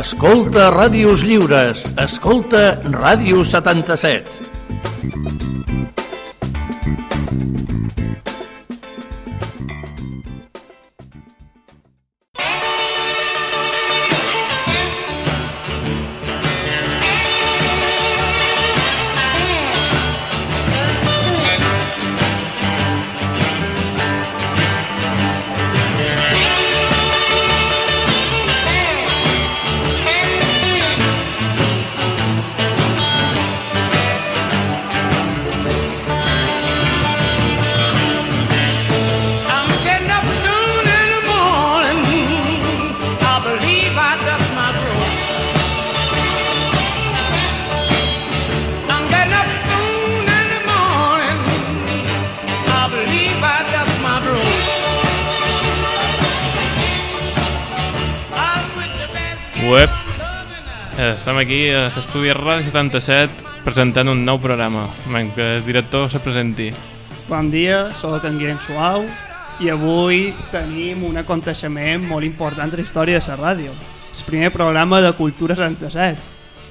Escolta Ràdios Lliures. Escolta Ràdio 77. Aquí a l'estudi Ràdio 77 presentant un nou programa. Vinga, que el director se presenti. Bon dia, sóc en Guillem Suau i avui tenim un aconteixement molt important de la història de la ràdio. El primer programa de Cultura 77.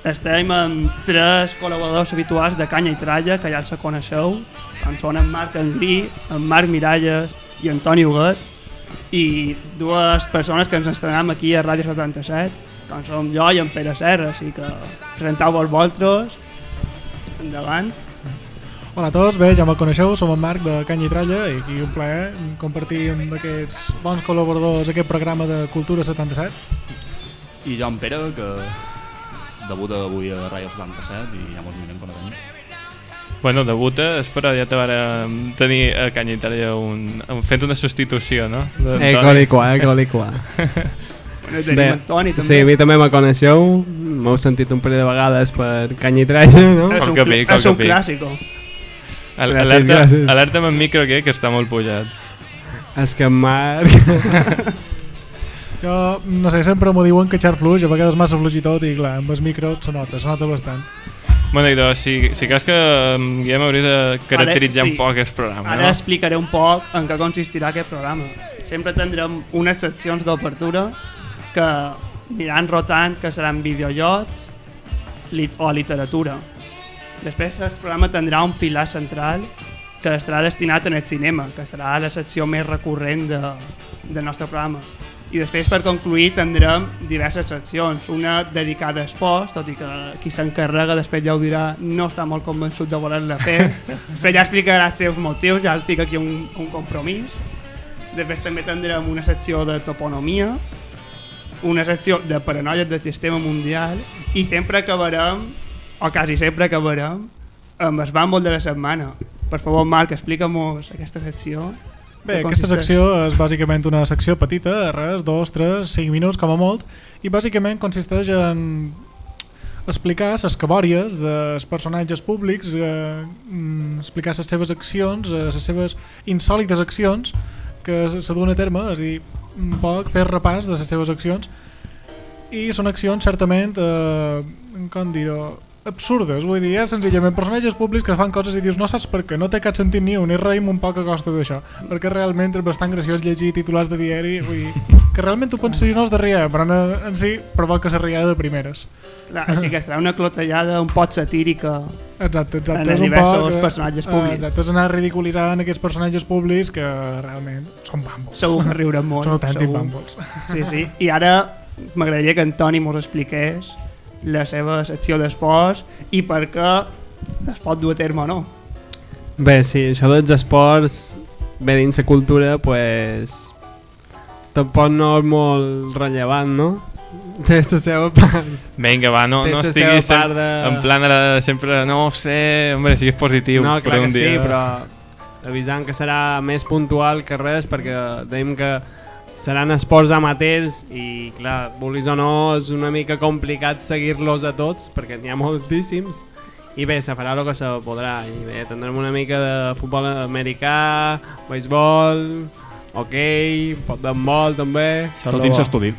Estem amb tres col·laboradors habituals de Canya i Tralla, que ja els coneixeu, com són en Marc Angrí, en Marc Miralles i Antoni Huguet, i dues persones que ens estrenem aquí a Ràdio 77, com som jo i en Pere Serra, així que presenteu-vos vosaltres, endavant. Hola a tots, bé, ja me'l coneixeu, som en Marc de Canya i Tralla i aquí un plaer compartir amb aquests bons col·laboradors aquest programa de Cultura 77. I jo en Pere, que debuta avui a Ràdio 77 i ja mos mirem quan tenim. Bueno, debuta, espera, ja te vàrem tenir a Canya Itàlia un, un, fent una substitució, no? Eh, colicua, eh, colicua. Bueno, tenim Bé, Antoni també. Sí, a mi també me coneixeu, m'heu sentit un parell de vegades per Canya i Tralla, no? És un, pic, cl- és un clàssico. Al, Gràcies, alerta, gràcies. alerta amb en micro que, que està molt pujat. És que en Marc... Jo, no sé, sempre m'ho diuen que xar fluix, a vegades massa fluix i tot, i clar, amb el micro se nota, se nota bastant. Bueno, i doncs, si, si creus que ja m'hauria de caracteritzar Ara, sí. un poc aquest programa, Ara no? explicaré un poc en què consistirà aquest programa. Sempre tindrem unes seccions d'obertura que aniran rotant, que seran videojocs lit o literatura. Després el programa tindrà un pilar central que estarà destinat en el cinema, que serà la secció més recurrent de, del nostre programa. I després, per concluir, tindrem diverses seccions. Una dedicada a esports, tot i que qui s'encarrega després ja ho dirà, no està molt convençut de voler-la fer. després ja explicarà els seus motius, ja el fica aquí un, un compromís. Després també tindrem una secció de toponomia, una secció de paranoies del sistema mundial i sempre acabarem, o quasi sempre acabarem, amb el bàmbol de la setmana. Per favor, Marc, explica'm-nos aquesta secció. Bé, aquesta secció és bàsicament una secció petita, res, dos, tres, cinc minuts com a molt, i bàsicament consisteix en explicar les cabòries dels personatges públics, eh, mm, explicar les seves accions, eh, les seves insòlites accions que se se duen a terme, és a dir, un poc fer repàs de les seves accions. I són accions certament eh, com dir-ho absurdes, vull dir, és senzillament personatges públics que fan coses i dius no saps per què, no té cap sentit ni un i reïm un poc a costa d'això, perquè realment és bastant graciós llegir titulars de diari vull dir, que realment tu penses no és de riar però en, en si provoca la riada de primeres. Clar, així que serà una clotellada un pot satírica exacte, exacte En els diversos poc, eh, personatges públics. exacte, és anar ridiculitzant aquests personatges públics que realment són bàmbols. Segur que riurem molt són autèntics bàmbols. Sí, sí. i ara m'agradaria que en Toni mos expliqués la seva secció d'esports i per què es pot dur a terme o no Bé, sí, això dels esports, bé dins la cultura, pues, tampoc no és molt rellevant, no? Té la seva part. Vinga, va, no, no estiguis sempre, de- en plan ara sempre, no ho sé, hombre, siguis positiu. No, clar un que sí, dia. però avisant que serà més puntual que res, perquè deim que seran esports amateurs i, clar, vulguis o no, és una mica complicat seguir-los a tots, perquè n'hi ha moltíssims. I bé, se farà el que se podrà. I bé, tindrem una mica de futbol americà, beisbol, hoquei, pot d'handbol també. Tot dins l'estudi.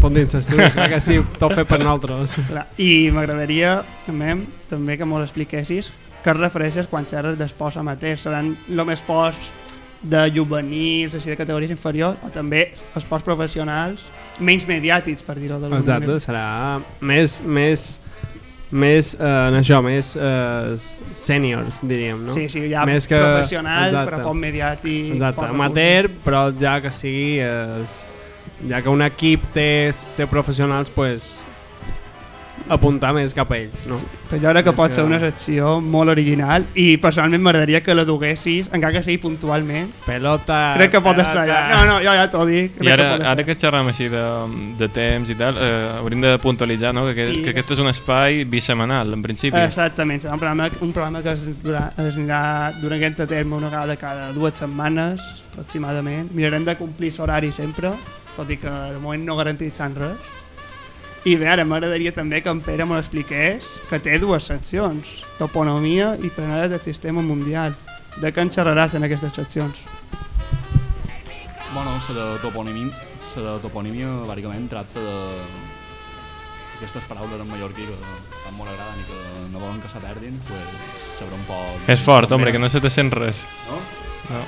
Pot dins l'estudi, clar que sí, tot fet per nosaltres. Clar. i m'agradaria també, també que mos expliquessis què es refereixes quan xerres d'esports amateurs seran només esports de juvenils, així de categories inferiors o també esports professionals menys mediàtics, per dir-ho d'alguna Exacte, manera. serà més, més, més eh, en això, més eh, sèniors, diríem, no? Sí, sí, ja Més que- professional, exacte. però poc mediàtic. Exacte, poc amateur, però ja que sigui... Eh, ja que un equip té ser professionals, pues, apuntar més cap a ells, no? Però jo crec que pot que- ser una secció molt original i personalment m'agradaria que la duguessis, encara que sigui puntualment. Pelota... crec que pot pelota. estar allà. No, no, jo ja t'ho dic. I ara, que ara que xerram així de, de temps i tal, eh, hauríem de puntualitzar no? que, aquest, Sí. que aquest és un espai bisemanal, en principi. Exactament, serà un programa, un programa que es, durà, es anirà durant aquest terme una vegada cada dues setmanes, aproximadament. Mirarem de complir l'horari sempre, tot i que de moment no garantitzant res. I bé, ara m'agradaria també que en Pere me l'expliqués, que té dues seccions, toponomia i plenades del sistema mundial. De què en xerraràs en aquestes seccions? Bueno, la de toponímia, la de toponímia bàsicament tracta de aquestes paraules en mallorquí que tan molt agraden i que no volen que se perdin, pues, sabrà un poc... És fort, hombre, que no se te sent res. No? No.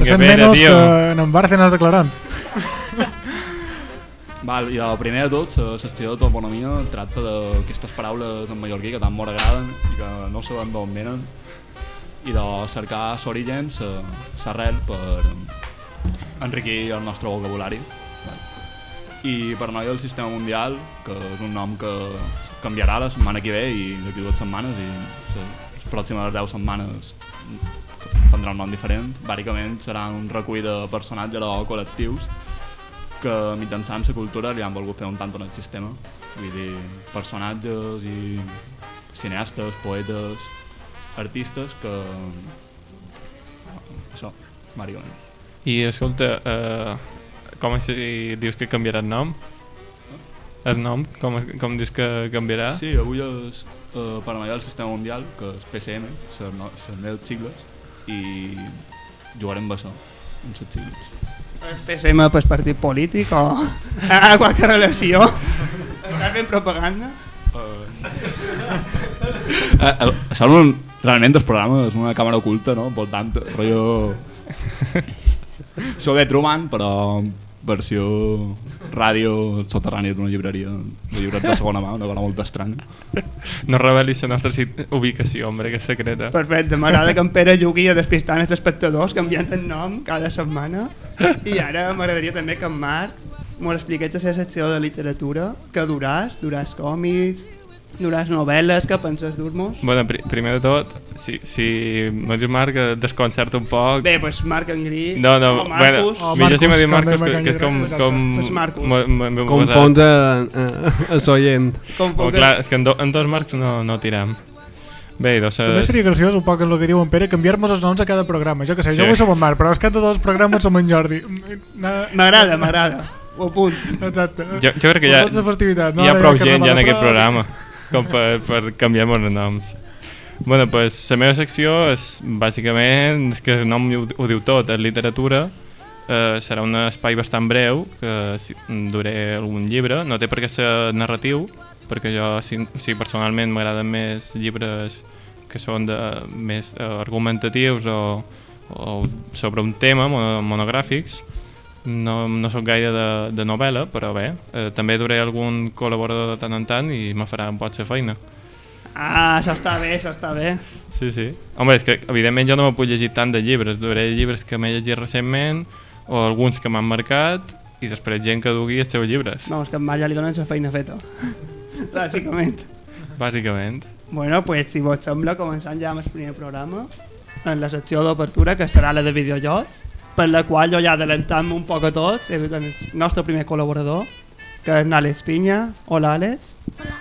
Vinga, Pere, menys tio. que en Bárcenas declarant. Val, i el primer de tot, la secció de toponomia tracta d'aquestes paraules en mallorquí que tant molt agraden i que no sabem d'on venen i de cercar l'origen, l'arrel per enriquir el nostre vocabulari. Val. I per noi del sistema mundial, que és un nom que canviarà la setmana que ve i d'aquí dues setmanes i les pròximes 10 setmanes prendrà un nom diferent. Bàsicament serà un recull de personatges o col·lectius que mitjançant la cultura li han volgut fer un tant en el sistema. Vull dir, personatges i cineastes, poetes, artistes que... Això, bàsicament. I escolta, eh, com si dius que canviarà el nom? El nom, com, com dius que canviarà? Sí, avui és eh, per allà el sistema mundial, que és PCM, les meves sigles, i jugarem amb això, amb les sigles. És PSM per partit polític o a qualque relació? Estàs fent propaganda? Això és un, realment el programa és una càmera oculta, no? Per tant, rotllo... Show de Truman, però versió ràdio soterrània d'una llibreria de llibres de segona mà, una cosa molt estranya. No revelis la nostra ubicació, hombre, que és secreta. Perfecte, m'agrada que en Pere jugui a despistar els espectadors canviant el nom cada setmana i ara m'agradaria també que en Marc m'ho expliqués la secció de literatura que duràs, duràs còmics duràs novel·les, què penses dur-nos? Bueno, pri primer de tot, si, si me dius Marc, desconcerta un poc. Bé, doncs Marc Engrí No, no, o Marcus bueno, O millor si me Marcus, dius com Marcus, deia que, que és com... Com Pues Marcus. mo- mo- Confons a, a, a s'oient. com Oh, clar, és que en, do, en dos marcs no, no tiram. Bé, doncs... També seria graciós un poc en el que diu en Pere canviar-nos els noms a cada programa. Jo que sé, Sí. jo vull ser en Marc, però és cada dos programes som en Jordi. Na- M'agrada, m'agrada. Ho apunt. Exacte. Jo, jo crec que ja, les festivitats, no? hi ha prou gent ja en aquest programa com per, per canviar els noms. bueno, pues, la meva secció és bàsicament, és que el nom ho, ho diu tot, és literatura, eh, serà un espai bastant breu, que si, duré algun llibre, no té per què ser narratiu, perquè jo si, si personalment m'agraden més llibres que són de, més eh, argumentatius o, o sobre un tema, mono, monogràfics, no, no sóc gaire de, de novel·la, però bé, eh, també duré algun col·laborador de tant en tant i me farà un pot ser feina. Ah, això està bé, això està bé. Sí, sí. Home, és que evidentment jo no me puc llegir tant de llibres, duré llibres que m'he llegit recentment o alguns que m'han marcat i després gent que dugui els seus llibres, és que en Marc ja li donen la feina feta. Bàsicament. bàsicament. Bueno, pues si vos sembla, començant ja amb el primer programa, en la secció d'obertura, que serà la de videojocs, per la qual jo ja adelantant-me un poc a tots, dut el nostre primer col·laborador, que és l'Àlex Pinya. Hola, Àlex. Hola.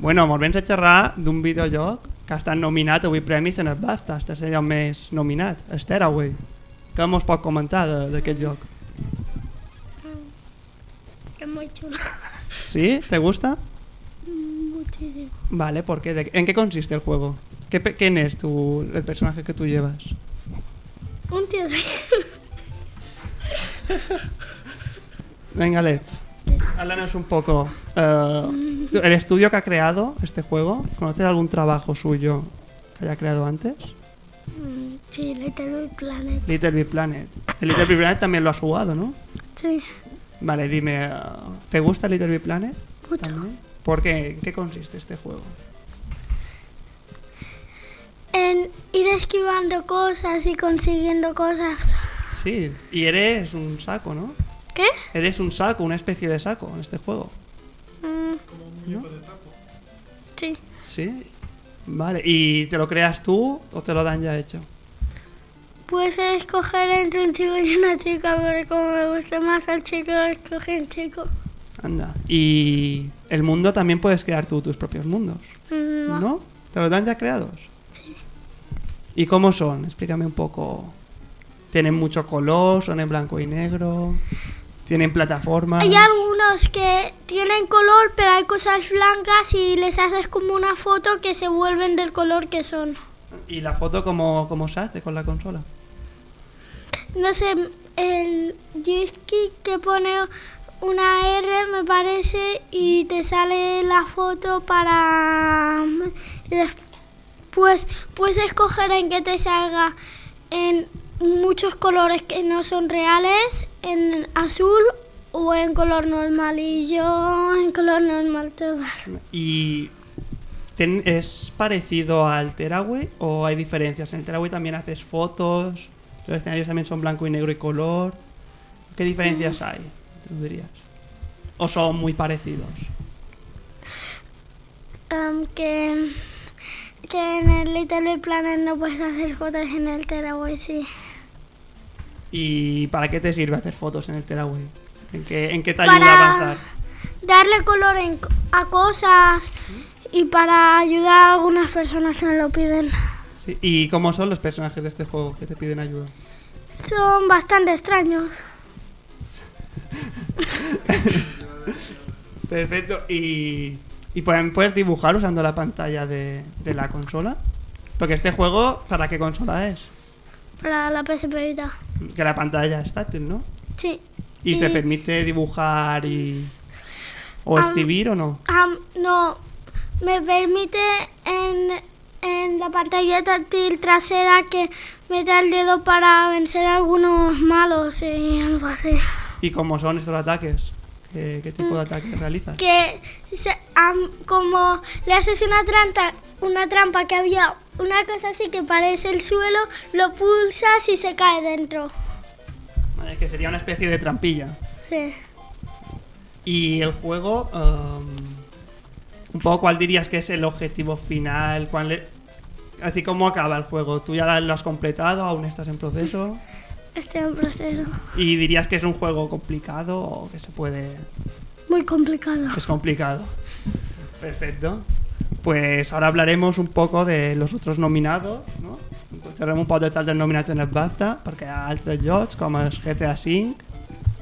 Bueno, molt vens a xerrar d'un videojoc que ha estat nominat avui premis en el BAFTA, el tercer lloc més nominat, Stairway. Què mos pot comentar d'aquest joc? Es muy chulo. ¿Sí? ¿Te gusta? Muchísimo. Vale, ¿por qué? ¿De- ¿En qué consiste el juego? ¿Qué, ¿Quién es tu, el personaje que tú llevas? Un tío de... Venga, Let's. Háblanos un poco. eh, ¿El estudio que ha creado este juego? ¿Conoces algún trabajo suyo que haya creado antes? Mm, Sí, Little Big Planet. Little Big Planet. El Little Big Planet también lo has jugado, ¿no? Sí, Vale, dime, uh, ¿te gusta Little Big Planet? mucho. También. ¿Por qué? ¿En qué consiste este juego? En ir esquivando cosas y consiguiendo cosas. Sí, y eres un saco, ¿no? ¿Qué? Eres un saco, una especie de saco en este juego. Mm, ¿no? sí. Sí. Vale, ¿y te lo creas tú o te lo dan ya hecho? Puedes escoger entre un chico y una chica, pero como me gusta más al chico, escoge un chico. Anda. Y el mundo también puedes crear tú tus propios mundos, Mm, No. ¿no? ¿Te los dan ya creados? Sí. ¿Y cómo son? Explícame un poco. ¿Tienen mucho color? ¿Son en blanco y negro? ¿Tienen plataformas? Hay algunos que tienen color, pero hay cosas blancas y les haces como una foto que se vuelven del color que son. ¿Y la foto cómo, cómo se hace con la consola? No sé, el joystick que pone una R me parece y te sale la foto para... Y después puedes escoger en que te salga en muchos colores que no son reales, en azul o en color normal y yo en color normal todas. ¿Y ten- es parecido al Teraway o hay diferencias? En el Teraway también haces fotos, los escenarios también son blanco y negro y color. ¿Qué diferencias hay, tú dirías? ¿O son muy parecidos? Que, que en el Little Big Planet no puedes hacer fotos en el Teraway, sí. ¿Y para qué te sirve hacer fotos en el Teraway? ¿En qué, en qué te ayuda a avanzar? darle color en- a cosas y para ayudar a algunas personas que me lo piden. Sí, ¿Y cómo son los personajes de este juego que te piden ayuda? Son bastante extraños. Perfecto. ¿Y, y pueden- puedes dibujar usando la pantalla de, de la consola? Porque este juego, ¿para qué consola es? Para la PSP Vita. Que la pantalla es táctil, ¿no? Sí. ¿Y te permite dibujar y... o escribir o no? Am, no, me permite en, en la pantalla táctil trasera que meta el dedo para vencer a algunos malos y algo así. ¿Y cómo son estos ataques? ¿Qué, qué tipo de ataques realizas? que se- como le haces una trampa, una trampa que había una cosa así que parece el suelo, lo pulsas y se cae dentro. Vale, que sería una especie de trampilla. Sí. Y el juego, um, un poco cuál dirías que es el objetivo final, cuál le- así como acaba el juego. ¿Tú ya lo has completado? ¿Aún estás en proceso? Estoy en proceso. ¿Y dirías que es un juego complicado o que se puede...? Muy complicado. Es complicado. Perfecto. Pues ahora hablaremos un poco de los otros nominados, no? Contarem un poc dels altres nominats en el BAFTA, perquè hi ha altres jocs, com el GTA V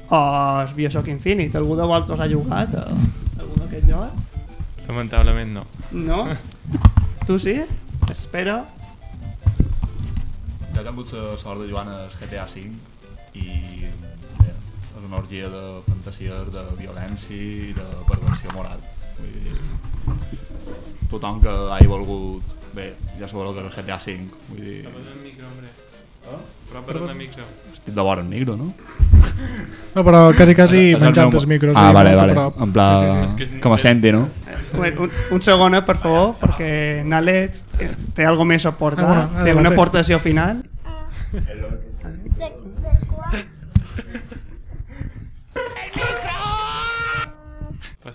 o el Bioshock Infinite. Algú de vosaltres ha jugat a algun d'aquests jocs? Lamentablement no. No? tu sí? Espero. Jo he tingut la sort de jugar al GTA V i és una orgia de fantasies, de violència i de perversió moral. Vull dir, tothom que hagi volgut... Bé, ja sabeu el que és el GTA V. Vull dir, el micro, hombre. Prop del micro. estic de vora el micro, no? No, però quasi, quasi el menjant meu- els micros. Ah, vale, vale. prop. En pla, Sí, sí, sí. Que me senti, no? Bueno, un, un segon, eh, per favor, perquè Nalet que té algo més a aportar. Ah, bueno, té una aportació final. Si el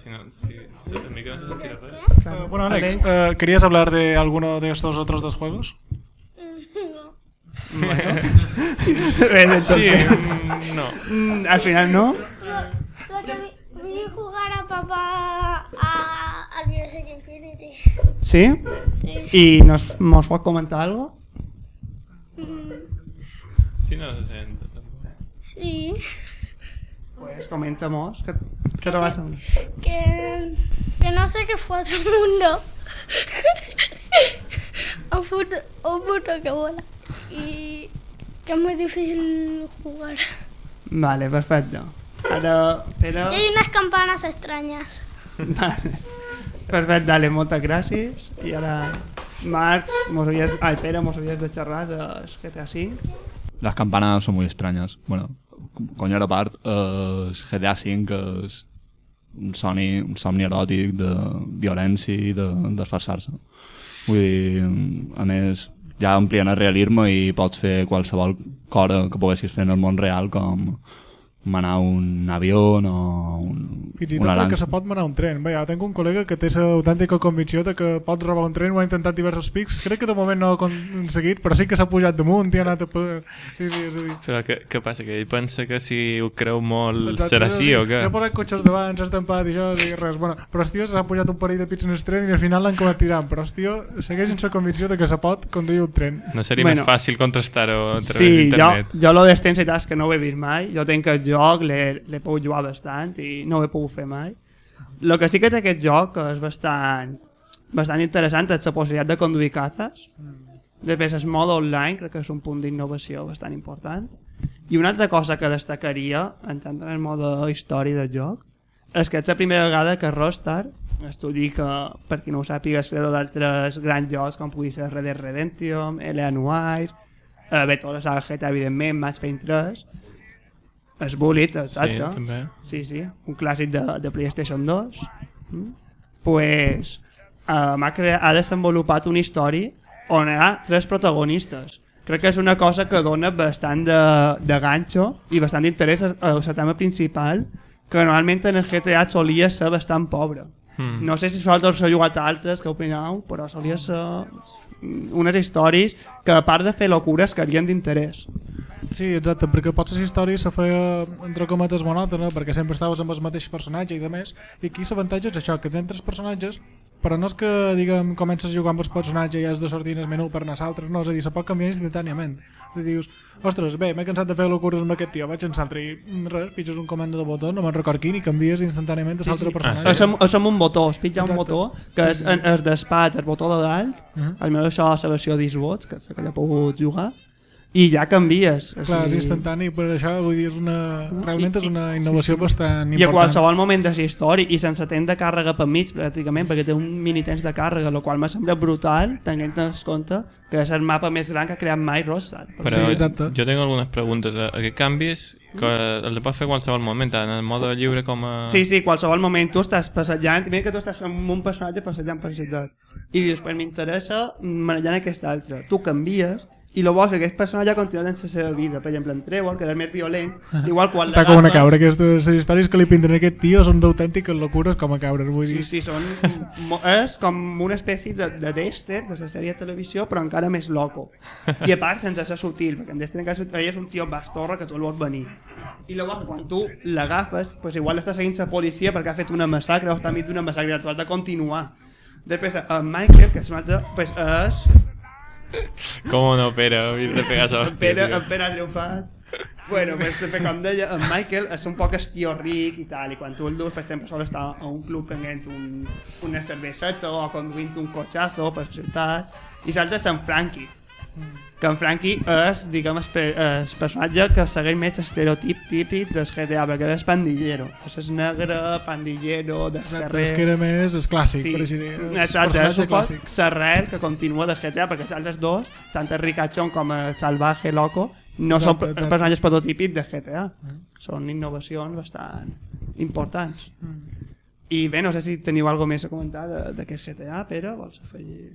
no. Eh, bueno, Alex, eh, ¿querías hablar de alguno de estos otros dos juegos? Bé, Sí, entonces, mm, no. mm, al final no. Lo que vi, vi jugar a papá a, al Bioshock Infinity. Sí? Sí. I nos, mos pot comentar algo? Sí, no sent. Sí. Pues coméntamos. ¿Qué, qué te vas a Que, que no sé qué fue otro mundo. un, puto, un puto que vuela. Y que es muy difícil jugar. Vale, perfecto. Ara, però... Y hay unas campanas extrañas. Vale. Perfecte, dale, moltes gràcies. I ara Marc, mos havies, ai, Pere, mos havies de xerrar de GTA V. Las campanas son muy extrañas. Bueno, coño a part, eh, el GTA V és un somni, un somni eròtic de violència i de d'esforçar-se. Vull dir, a més, ja amplien el realisme i pots fer qualsevol cosa que poguessis fer en el món real, com manar un avió o un, Fins i una tot que lanxa. se pot manar un tren. Bé, jo tinc un col·lega que té l'autèntica convicció de que pot robar un tren, ho ha intentat diversos pics. Crec que de moment no ho ha aconseguit, però sí que s'ha pujat damunt i ha anat a... per- Sí, sí, és a dir... Però què, què passa? Que ell pensa que si ho creu molt Exacte, serà així dir, o què? Ha posat cotxes davant, s'ha estampat i això, i res. Bueno, però tio s'ha pujat un parell de pits en el tren i al final l'han acabat tirant. Però tio segueix sense convicció de que se pot conduir un tren. No seria Bueno. més fàcil contrastar-ho a través Sí, jo, d'internet? jo lo dels temps i tals que no ho he vist mai. Jo tenc el joc, l'he pogut jugar bastant i no ho he pogut fer mai. El que sí que té aquest joc és bastant, bastant interessant és la possibilitat de conduir cazes. Després el mode online crec que és un punt d'innovació bastant important. I una altra cosa que destacaria, entrant en el mode història del joc, és que és la primera vegada que Rockstar, estudi que, per qui no ho sàpiga, és creador d'altres grans jocs com pugui ser Red Dead Redemption, L.A. Noire, eh, bé, tota la saga GTA, evidentment, Max Payne 3, es Bullet, exacte. Sí, també. Sí, sí, un clàssic de, de PlayStation 2. Mm? Pues m'ha crea- ha desenvolupat una història on hi ha tres protagonistes. Crec que és una cosa que dona bastant de, de ganxo i bastant d'interès a, a la tema principal que normalment en el GTA solia ser bastant pobre. Mm. No sé si vosaltres heu jugat a altres, que opineu, però solia ser unes històries que a part de fer locures carien d'interès. Sí, exacte, perquè potser la història se feia entre cometes monòtona, perquè sempre estaves amb el mateix personatge i de més, i aquí l'avantatge és això, que tens tres personatges, però no és que, diguem, comences a jugar amb el personatge i has de sortir en el menú per anar a l'altre, no, és a dir, se pot canviar instantàniament. I dius, ostres, bé, m'he cansat de fer locures amb aquest tio, vaig en l'altre i res, pitges un comando de botó, no me'n record quin, i canvies instantàniament a Sí, l'altre sí. personatge. És, amb, és amb un botó, es pitja un botó, que és, és d'espat, el botó de dalt, Mhm. almenys això és la versió d'Xbox, que és he pogut jugar, i ja canvies. o Clar, és sigui, instantani, per això vull dir, és una, realment I- és una innovació sí, sí. bastant I a important. qualsevol moment de la història, i sense temps de càrrega per mig, pràcticament, perquè té un mini temps de càrrega, el qual m'ha semblat brutal, tenint en compte que és el mapa més gran que ha creat mai Rockstar. Però Sí, exacte. jo tinc algunes preguntes. Aquest canvis que els pots fer a qualsevol moment, tant en el mode lliure com a... Sí, sí, qualsevol moment tu estàs passejant, i mira que tu estàs amb un personatge passejant per la ciutat. I dius, pues m'interessa manejant aquest altre. Tu canvies, i lo bo és que aquest personatge ha continuat en la seva vida. Per exemple, en Trevor, que era el més violent, igual quan Està com una cabra, aquestes històries que li pinten a aquest tio són d'autèntiques locures com a cabres, vull Sí, dir. sí, són, mo- és com una espècie de, de Dexter, de la sèrie de televisió, però encara més loco. I a part, sense ser sutil, perquè en Dexter encara és un tio bastorra que tu el vols venir. I llavors, quan tu l'agafes, pues igual està seguint la policia perquè ha fet una massacre o està enmig d'una massacre i tu has de continuar. Després, en Michael, que és un altre, pues és... Com no, Pere? Havia de pegar a En Pere, en Pere ha triomfat. Bueno, pues, també, com deia, en Michael és un poc estió ric i tal, i quan tu el dus, per exemple, sol estar a un club prenent un, una cerveseta o conduint un cotxazo per ciutat, i l'altre és en Frankie, que en Frankie és, diguem, el, pe- el personatge que segueix més estereotip típic del GTA, perquè és pandillero. És el negre, pandillero, del carrer... és que era més és clàssic, Sí, per així dir. exacte, és un poc l'arrel que continua de GTA, perquè els altres dos, tant el Ricachón com el Salvaje Loco, no són Exacte, per- exacte. personatges prototípics de GTA. Són innovacions bastant importants. Mm. I bé, no sé si teniu alguna més a comentar de- d'aquest GTA, però vols afegir...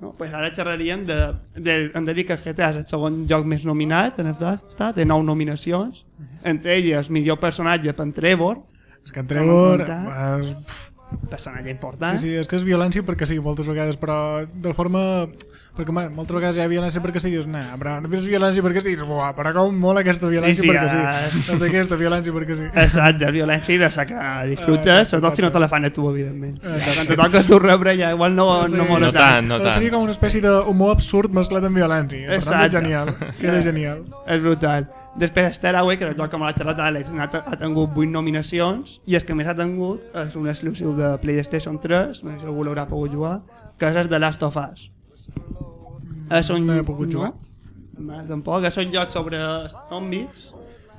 No? Pues ara xerraríem de, de... Hem de dir que GTA és el segon joc més nominat en està, de nou nominacions, entre elles millor personatge per Trevor, És que en Trevor... És, pf, personatge important. sí, sí, és que és violència perquè sí, moltes vegades, però de forma... Perquè man, moltes vegades hi ha violència perquè sí, dius, nah, però no fes violència perquè sí, dius, buah, però com mola aquesta violència sí, perquè ah. sí. És d'aquesta violència perquè sí. Exacte, violència i de sacar disfrutes, Ah, sobretot si no te la fan a tu, evidentment. Quan te toca tu rebre ja igual no, Sí. no mola No tant, no tant. Seria com una espècie d'humor absurd mesclat amb violència. Per tant, és Exacte. genial. Queda genial. És brutal. Després Stairway, que el joc com a la xerrata d'Àlex, ha, ha tingut 8 nominacions i el que més ha tingut és un exclusiu de PlayStation 3, no sé si algú l'haurà pogut jugar, que és el de Last of Us. És un... No he pogut jugar. No, tampoc, és un joc sobre zombis,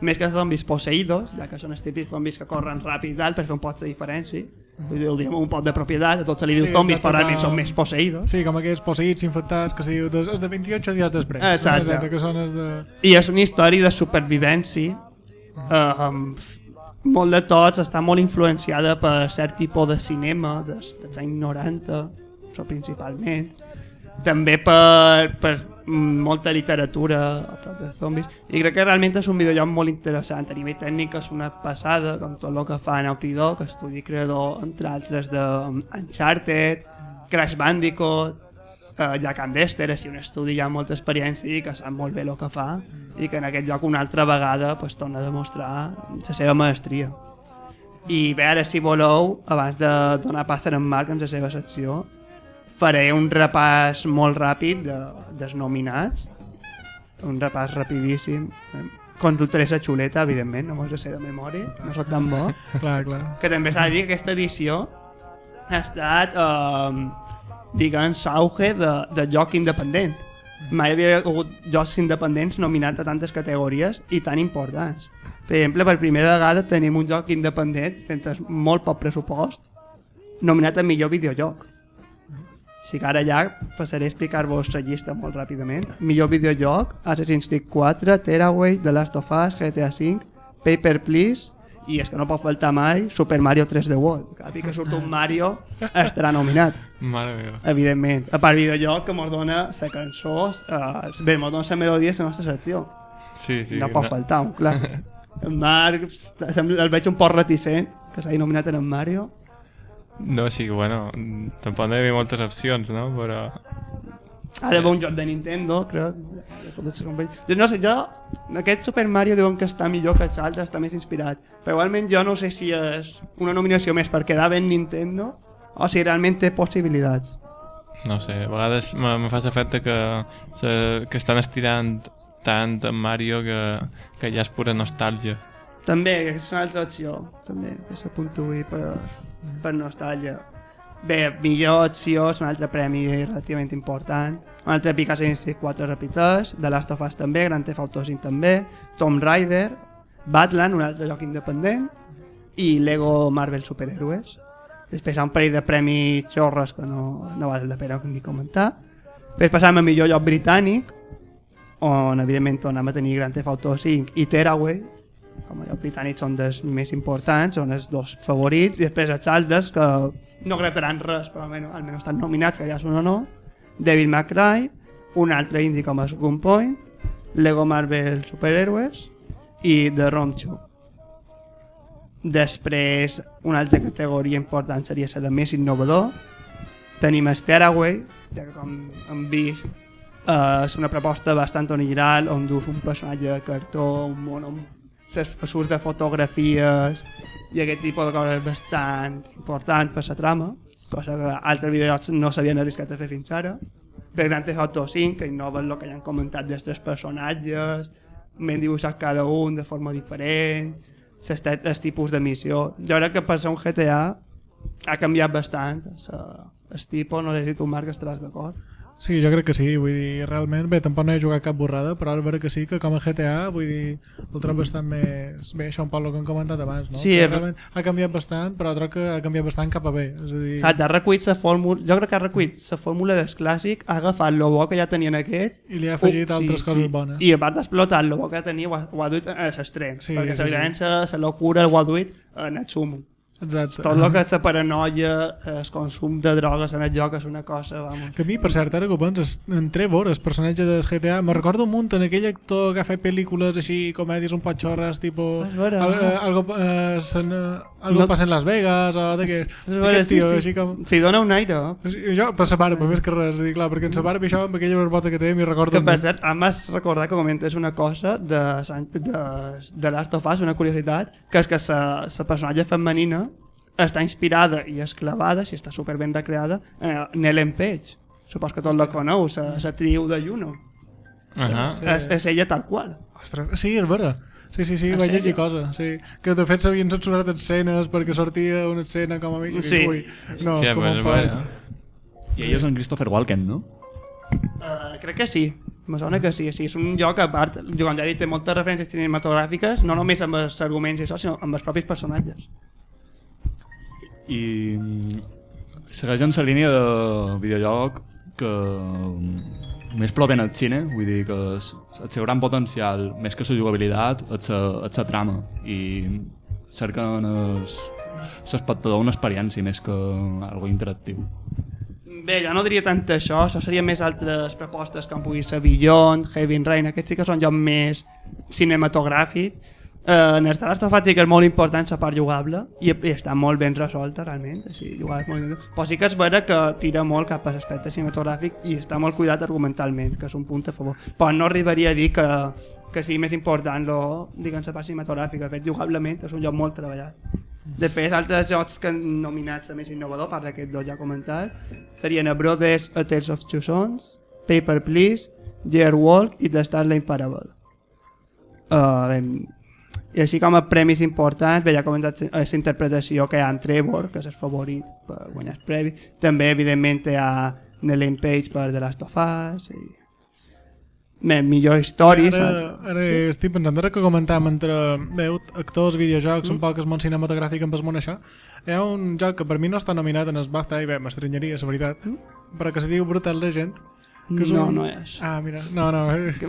més que zombis posseïdos, ja que són els típics zombis que corren ràpid i tal, per fer un poc de diferència. Ho direm amb un poc de propietat, a tots se li diu Sí, zombis, però realment que- són més posseïdos. Sí, com aquells posseïts, infectats, que se diu és de 28 dies després. Exacte. Exacte, que són els de... I és una història de supervivència. Uh, um, molt de tots està molt influenciada per cert tipus de cinema dels, dels anys 90, però principalment. També per, per molta literatura de zombis. I crec que realment és un videojoc molt interessant. A nivell tècnic és una passada, com tot el que fa Naughty Dog, estudi creador, entre altres, de um, Uncharted, Crash Bandicoot, uh, Jack and Dexter, és un estudi ja amb molta experiència i que sap molt bé el que fa i que en aquest joc una altra vegada pues, torna a demostrar la seva maestria. I bé, ara si voleu, abans de donar pas a en Marc en la seva secció, faré un repàs molt ràpid de, dels nominats, un repàs rapidíssim. Consultaré la xuleta, evidentment, no m'ho sé de memòria, no sóc tan bo Clar, clar. que també s'ha de dir que aquesta edició ha estat, eh, diguem, l'auge de, de joc independent. Mai havia hagut jocs independents nominats a tantes categories i tan importants. Per exemple, per primera vegada tenim un joc independent fent molt poc pressupost nominat a millor videojoc. Així que ara ja passaré a explicar-vos la llista molt ràpidament. Millor videojoc, Assassin's Creed 4, Tearaway, The Last of Us, GTA V, Paper Please, i és que no pot faltar mai Super Mario 3D World. Cada que surt un Mario estarà nominat, Mare meva. evidentment. A part videojoc que mos dona la cançó, eh, bé, mos dona la melodia de la nostra secció. Sí, sí. no pot faltar, un clar. En Marc, el veig un poc reticent, que s'hagi nominat en en Mario. No, sí, bueno, tampoc no hi havia moltes opcions, no? Però... Ha d'haver un joc de Nintendo, crec. Jo no sé, jo... Aquest Super Mario diuen que està millor que els altres, està més inspirat. Però igualment jo no sé si és una nominació més per quedar ben Nintendo o si realment té possibilitats. No sé, a vegades me, fa l'efecte que, se, que estan estirant tant en Mario que, que ja és pura nostàlgia. També, és una altra opció, també, que s'apuntui per, per nostàlgia. Bé, millor opció és un altre premi relativament important. Un altre Picasso Instinct 4 repeteix, The Last of Us també, Grand Theft Auto 5 també, Tomb Raider, Batland, un altre joc independent, i Lego Marvel Superhéroes. Després hi ha un parell de premis xorres que no, no val la pena ni comentar. Després passam a millor joc britànic, on evidentment tornem a tenir Grand Theft Auto 5 i Tearaway, com lloc britànics són dels més importants, són els dos favorits, i després els altres que no grataran res, però almenys, almenys estan nominats, que ja són o no, David McRae, un altre indie com és Gunpoint, Lego Marvel Superhéroes i The Rom 2. Després, una altra categoria important seria la de més innovador. Tenim Stairway, que com hem vist eh, és una proposta bastant original on dus un personatge de cartó, un món l'ús de fotografies i aquest tipus de coses bastant important per la trama, cosa que altres videojocs no s'havien arriscat a fer fins ara. Per Grand Theft Auto 5, que innoven el que ja han comentat dels tres personatges, ben dibuixats cada un de forma diferent, s'estet- el tipus de missió. Jo crec que per ser un GTA ha canviat bastant el tipus, no sé si tu Marc estaràs d'acord. Sí, jo crec que sí, vull dir, realment, bé, tampoc no he jugat cap borrada, però ara veure que sí, que com a GTA, vull dir, el trobo bastant més... Bé, això un poc el que hem comentat abans, no? Sí, Que realment ha canviat bastant, però trobo que ha canviat bastant cap a bé, és a dir... Exacte, ha recuit la fórmula, jo crec que ha recuit la fórmula del clàssic, ha agafat el bo que ja tenien aquests I li ha afegit altres coses bones. I a part d'explotar el bo que tenia, ho ha, ho ha duit a l'extrem, Sí, sí, perquè sí, la sí. violència, la locura, ho ha duit en el sumo. Exacte. Tot el que és la paranoia, el consum de drogues en el joc és una cosa, vamos. Que a mi, per cert, ara que ho penses, en Trevor, el personatge de GTA, me recordo un munt en aquell actor que ha fet pel·lícules així, comèdies un poc xorres, tipus... És vera. Al, eh, algo, eh, sen, eh, algo No- passa en Las Vegas, o. És vera, sí, tio, sí. així com... Sí, dona un aire. Sí, Jo, per sa barba, més que res, dir, clar, perquè en sa barba això, amb aquella barbota que té, m'hi recordo... Que per cert, em vas recordar que comentes una cosa de, de, de Last of Us, una curiositat, que és que la personatge femenina està inspirada i esclavada, si està super ben recreada, eh, en Ellen Page. Supos que tot la coneu, la, la triu de Juno. Uh -huh. Sí. És, és ella tal qual. Ostres, sí, és vera. Sí, sí, sí, vaig llegir coses, sí. Que de fet s'havien censurat escenes perquè sortia una escena com a mi. Sí. Ui, no, sí, és com un bueno. I ell és en Christopher Walken, no? Uh, crec que sí, me sona que sí. sí. És un joc, a part, com ja he dit, té moltes referències cinematogràfiques, no només amb els arguments i això, sinó amb els propis personatges. I mm, segueix en la línia de videojoc que mm, més proven al cine, vull dir que el seu gran potencial, més que la jugabilitat, és la, trama i cerquen l'espectador una experiència més que algo interactiu. Bé, jo no diria tant això, això seria més altres propostes com pugui ser Beyond, Heavy Rain, aquests sí que són jocs més cinematogràfics. Eh, en el Last of Us sí que és molt important la part jugable i, i està molt ben resolta realment, així, jugar és molt... però sí que és vera que tira molt cap a l'aspecte cinematogràfic i està molt cuidat argumentalment, que és un punt a favor. Però no arribaria a dir que, que sigui més important lo, diguem, la part cinematogràfica, de fet, jugablement és un joc molt treballat. Després, altres jocs que han nominats a més innovador, part d'aquest dos ja comentat, serien A Brothers, A Tales of Two Sons, Paper Please, Year Walk i The Starlight Parable. Uh, I així com a premis importants, bé, ja comentat la interpretació que hi ha en Trevor, que és el favorit per guanyar el premi. També, evidentment, hi ha Nellen Page per The Last of Us. I... Bé, millor història. Ara, ara estic pensant, ara que comentàvem entre veu, actors, videojocs, mm. un poc el món cinematogràfic amb el món això, hi ha un joc que per mi no està nominat en el BAFTA, i bé, m'estranyaria, la veritat, mm. però que se diu Brutal Legend, que és No, un... no és. Ah, mira, no, no.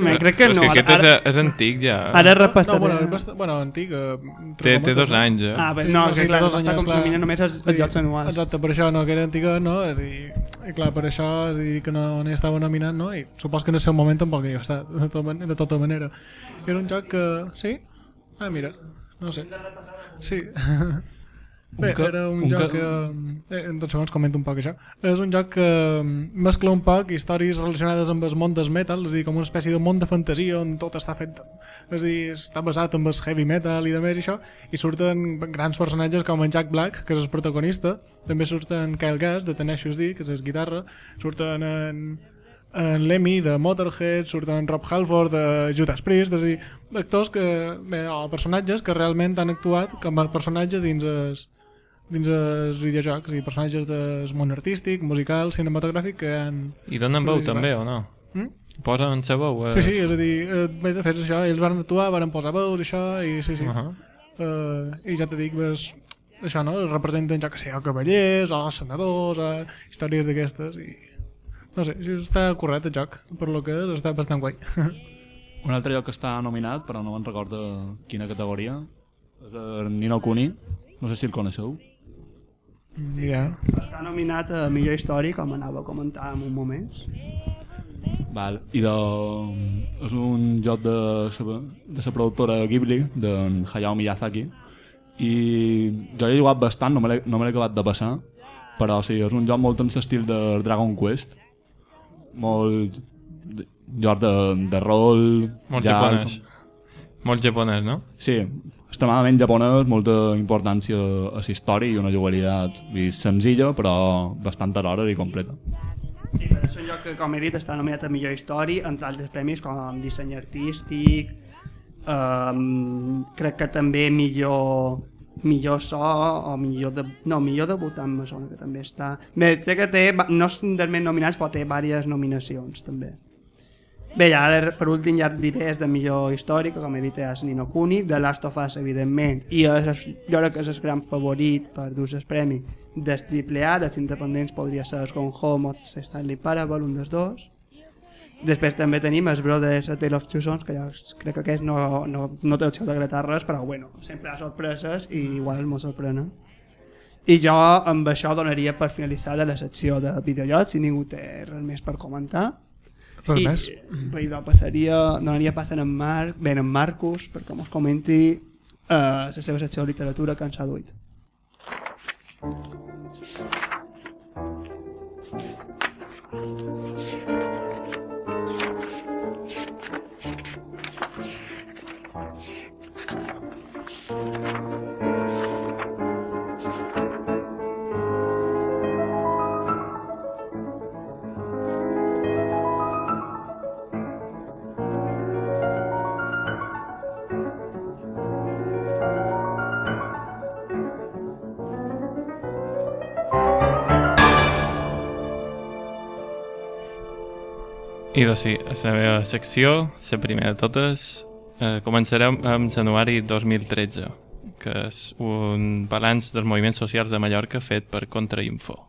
Me, crec que Però no. si aquest ara, és, és antic ja. ara No, repassaré. bueno, és bastant, bueno, antic. Eh, Té, té dos anys ja. Ah, bé, Sí, no, no, que sí, clar, no està nomina només els, els jocs anuals. Exacte, per això no, que era antiga, no? És dir, i clar, per això és dir, que no n'hi estava nominant, no? I supos que en el seu moment tampoc hi ha estat, de tota, de tota manera. Era un joc que... Sí? Ah, mira, no sé. Sí. Bé, que- era un, un joc que- que... Eh, en dos segons comento un poc això. És un joc que mm, mescla un poc històries relacionades amb el món del metal, és a dir, com una espècie de món de fantasia on tot està fet... És a dir, està basat en el heavy metal i de més i això, i surten grans personatges com en Jack Black, que és el protagonista, també surten Kyle Gass, de Tenacious D, que és el guitarra, surten en, en Lemmy, de Motorhead, surten Rob Halford, de Judas Priest, és a dir, actors que, bé, o personatges que realment han actuat com a personatge dins els, dins els videojocs i personatges del món artístic, musical, cinematogràfic que han... I donen veu també, o no? Mm? Posen sa veu? Eh? Sí, sí, és a dir, eh, de fet, això, ells van actuar, van posar veus, això, i sí, sí. Uh -huh. Uh, I ja te dic, ves, això, no? Representen, jo que sé, o cavallers, o senadors, o històries d'aquestes, i... No sé, està correcte el joc, per lo que és, està bastant guai. Un altre lloc que està nominat, però no me'n recordo quina categoria, és el Nino Kuni, no sé si el coneixeu. Ja. Està nominat a millor història, com anava a comentar en un moment. Val. I de... és un joc de la, de la productora Ghibli, d'en Hayao Miyazaki, i jo he jugat bastant, no me l'he no acabat de passar, però sí, és un joc molt en l'estil de Dragon Quest, molt joc de, de rol... Molt llarg. japonès. Molt japonès, no? Sí, extremadament japonès, molta importància a la història i una jugabilitat senzilla, però bastant alhora i completa. Sí, és un joc que, com he dit, està nominat a millor història, entre altres premis com disseny artístic, um, crec que també millor millor so o millor de, no, millor debutant me sona que també està bé, sé que té, no és dels més nominats però té diverses nominacions també bé, ja per últim ja diré és de millor història que com he dit és Nino Kuni, de Last of Us evidentment i és, jo crec que és el gran favorit per dur el premi del triple A, dels independents podria ser el Gone Home o Stanley Parable, un dels dos Després també tenim els Brothers A Tale of Two Sons, que ja crec que aquest no, no, no té opció de gratar res, però bueno, sempre ha sorpreses i igual m'ho sorprenen. I jo amb això donaria per finalitzar de la secció de videojocs, si ningú té res més per comentar. Res I, més. Bé, idò, passaria, donaria pas en Marc, bé, en Marcus, perquè mos comenti eh, la seva secció de literatura que ens ha duit. I doncs sí, a la meva secció, la primera de totes, eh, començarem amb l'anuari 2013. que és un balanç dels moviments socials de Mallorca fet per Contrainfo.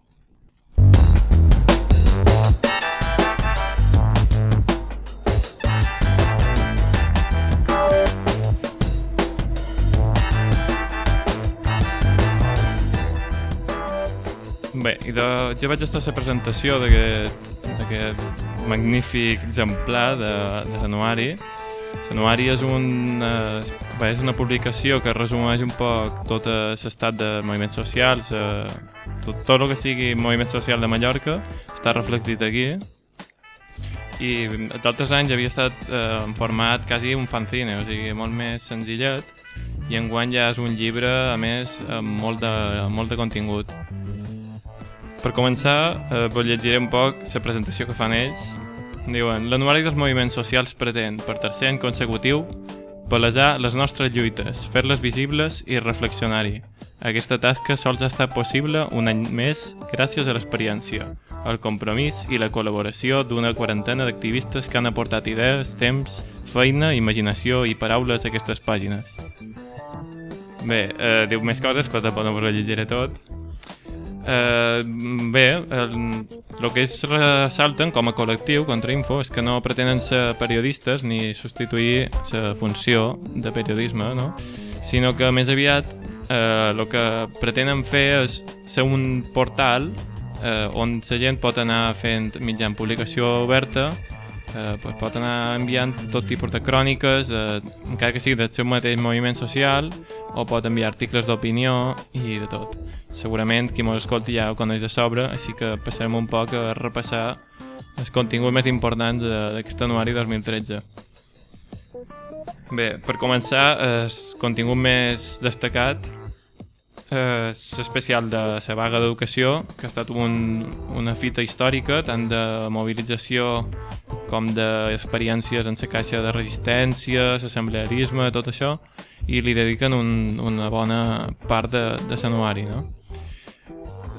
Bé, i de, jo vaig estar a la presentació d'aquest magnífic exemplar de, de l'anuari. L'anuari és, un, eh, és una publicació que resumeix un poc tot l'estat de moviments socials, eh, tot, tot el que sigui moviment social de Mallorca està reflectit aquí. I d'altres anys havia estat eh, en format quasi un fanzine, o sigui, molt més senzillet, i enguany ja és un llibre, a més, amb molt de, amb molt de contingut. Per començar, eh, vos llegiré un poc la presentació que fan ells. Diuen, l'anuari dels moviments socials pretén, per tercer any consecutiu, palejar les nostres lluites, fer-les visibles i reflexionar-hi. Aquesta tasca sols ha estat possible un any més gràcies a l'experiència, el compromís i la col·laboració d'una quarantena d'activistes que han aportat idees, temps, feina, imaginació i paraules a aquestes pàgines. Bé, eh, diu més coses, però tampoc no us ho llegiré tot. Eh, bé, el, el que ells ressalten com a col·lectiu contra Info és que no pretenen ser periodistes ni substituir la funció de periodisme, no? sinó que més aviat eh, el que pretenen fer és ser un portal eh, on la gent pot anar fent mitjan publicació oberta eh, pues pot anar enviant tot tipus de cròniques, de, encara que sigui del seu mateix moviment social, o pot enviar articles d'opinió i de tot. Segurament qui mos escolti ja ho coneix de sobre, així que passarem un poc a repassar els continguts més importants d'aquest anuari 2013. Bé, per començar, el contingut més destacat eh, especial de la vaga d'educació, que ha estat un, una fita històrica, tant de mobilització com d'experiències en la caixa de resistència, l'assemblearisme, tot això, i li dediquen un, una bona part de, de l'anuari. No?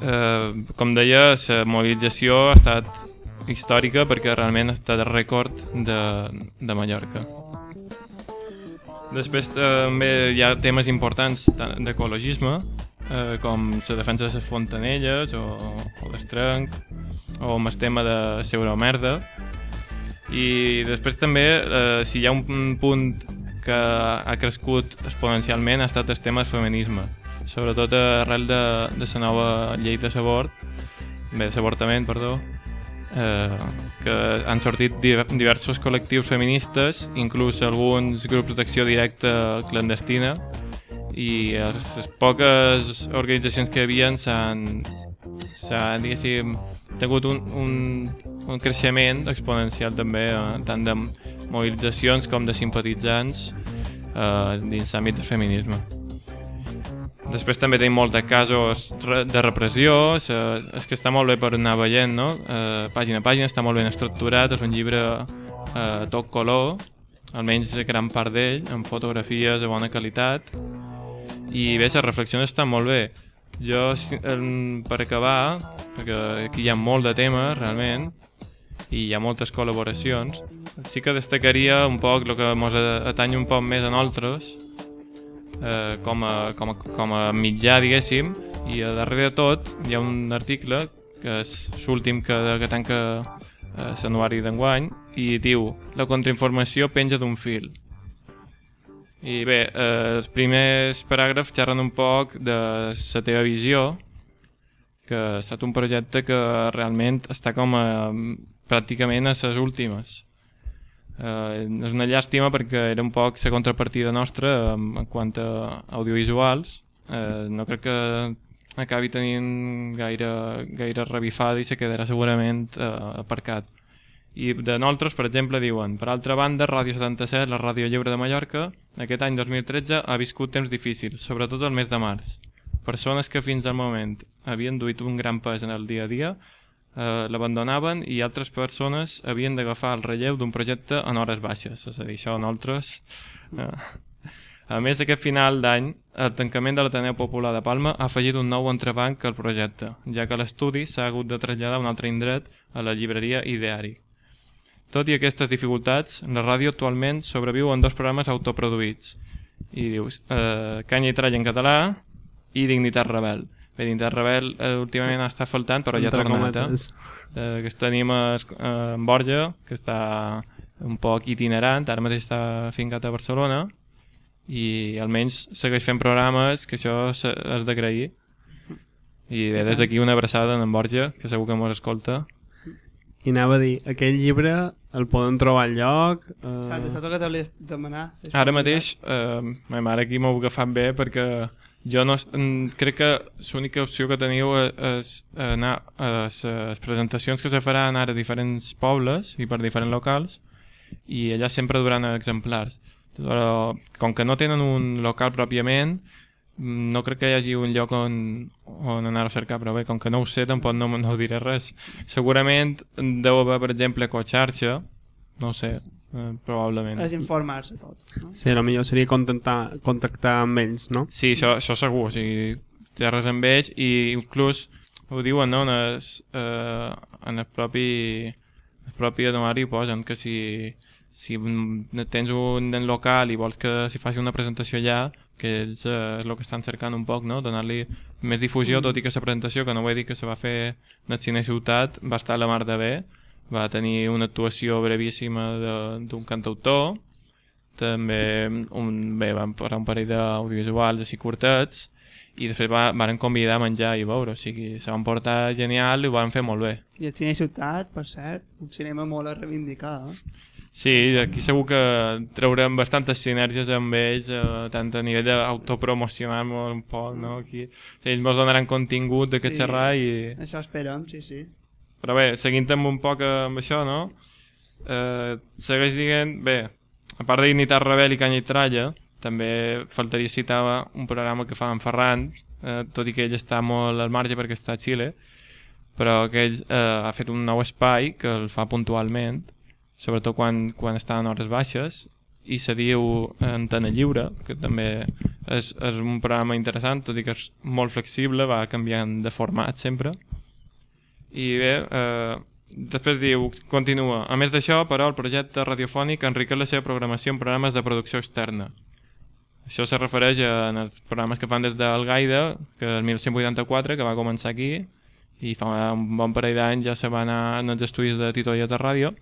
Eh, com deia, la mobilització ha estat històrica perquè realment ha estat el rècord de, de Mallorca. Després també hi ha temes importants tant d'ecologisme, eh, com la defensa de les fontanelles o, o l'estrenc, o amb el tema de l'euromerda. I després també, eh, si hi ha un punt que ha crescut exponencialment, ha estat el tema del feminisme, sobretot arrel de, de la nova llei de d'avortament, perdó, eh, que han sortit di- diversos col·lectius feministes, inclús alguns grups d'acció directa clandestina, i les, poques organitzacions que hi havia s'han, s'ha, diguéssim, tingut un, un, un creixement exponencial també, eh, tant de mobilitzacions com de simpatitzants eh, dins l'àmbit del feminisme. Després també tenim molts casos de repressió, és, que està molt bé per anar veient, no? Eh, pàgina a pàgina, està molt ben estructurat, és un llibre eh, tot color, almenys gran part d'ell, amb fotografies de bona qualitat, i bé, les reflexions estan molt bé. Jo, per acabar, perquè aquí hi ha molt de temes, realment, i hi ha moltes col·laboracions, sí que destacaria un poc el que ens atany un poc més a nosaltres, eh, com, a, com, a, com a mitjà, diguéssim, i a darrere de tot hi ha un article, que és l'últim que, que tanca eh, l'anuari d'enguany, i diu La contrainformació penja d'un fil. I bé, eh, els primers paràgrafs xerren un poc de la teva visió, que ha estat un projecte que realment està com a, pràcticament a les últimes. Eh, és una llàstima perquè era un poc la contrapartida nostra en, quant a audiovisuals. Eh, no crec que acabi tenint gaire, gaire revifada i se quedarà segurament eh, aparcat. I de nosaltres, per exemple, diuen Per altra banda, Ràdio 77, la ràdio lliure de Mallorca, aquest any 2013 ha viscut temps difícils, sobretot el mes de març. Persones que fins al moment havien duit un gran pes en el dia a dia eh, l'abandonaven i altres persones havien d'agafar el relleu d'un projecte en hores baixes. És a dir, això nosaltres... Eh. A més, aquest final d'any, el tancament de l'Ateneu Popular de Palma ha afegit un nou entrebanc al projecte, ja que l'estudi s'ha hagut de traslladar a un altre indret, a la llibreria Ideari. Tot i aquestes dificultats, la ràdio actualment sobreviu en dos programes autoproduïts i dius eh, Canya i tralla en català i Dignitat Rebel. Bé, Dignitat Rebel eh, últimament està faltant, però ja ha tornat. Eh? Eh, que tenim a en Borja, que està un poc itinerant, ara mateix està fincat a Barcelona, i almenys segueix fent programes, que això és d'agrair. I bé, des d'aquí una abraçada en Borja, que segur que mos escolta. I anava a dir, aquell llibre el podem trobar al lloc... Saps, Eh... això que t'hauria de demanar. Ara mateix, eh, ma mare aquí m'ho ha agafat bé perquè jo no, mm, crec que l'única opció que teniu e- és anar a les, a les presentacions que se faran ara a diferents pobles i per diferents locals i allà sempre duran exemplars. Però com que no tenen un local pròpiament, mm, no crec que hi hagi un lloc on, on anar a cercar, però bé, com que no ho sé, tampoc no, no diré res. Segurament deu haver, per exemple, coxarxa, no sé, eh, probablement. És informar-se tot. No? Sí, el millor seria contactar, contactar amb ells, no? Sí, això, això segur, o sigui, té res amb ells i inclús ho diuen, no? En el, eh, en el propi, el propi anuari posen que si, si mm, tens un nen local i vols que s'hi faci una presentació allà, que ells eh, és el que estan cercant un poc, no? Donar-li més difusió, tot i que la presentació, que no vull dir que se va fer en el Cine Ciutat, va estar a la mar de bé, va tenir una actuació brevíssima de- d'un cantautor, també un, bé, van posar un parell d'audiovisuals així curtets i després va, van convidar a menjar i beure, o sigui, se van portar genial i ho van fer molt bé. I el cine ciutat, per cert, un cinema molt a reivindicar. Eh? Sí, aquí segur que traurem bastantes sinergies amb ells, eh, tant a nivell d'autopromocionar-nos un poc, no? Aquí, ells ens donaran contingut de què Sí. xerrar i... Això esperem, sí, sí. Però bé, seguint amb un poc amb això, no? Eh, segueix dient, bé, a part de Dignitat Canya i Tralla, també faltaria citar un programa que fa en Ferran, eh, tot i que ell està molt al marge perquè està a Xile, però que ell eh, ha fet un nou espai que el fa puntualment, sobretot quan, quan està en hores baixes, i se diu Antena Lliure, que també és, és un programa interessant, tot i que és molt flexible, va canviant de format sempre. I bé, eh, després diu, continua, a més d'això, però, el projecte radiofònic enriqueix la seva programació en programes de producció externa. Això se refereix a els programes que fan des del Gaida, que el 1984, que va començar aquí, i fa un bon parell d'anys ja se va anar en els estudis de Tito i de Ràdio,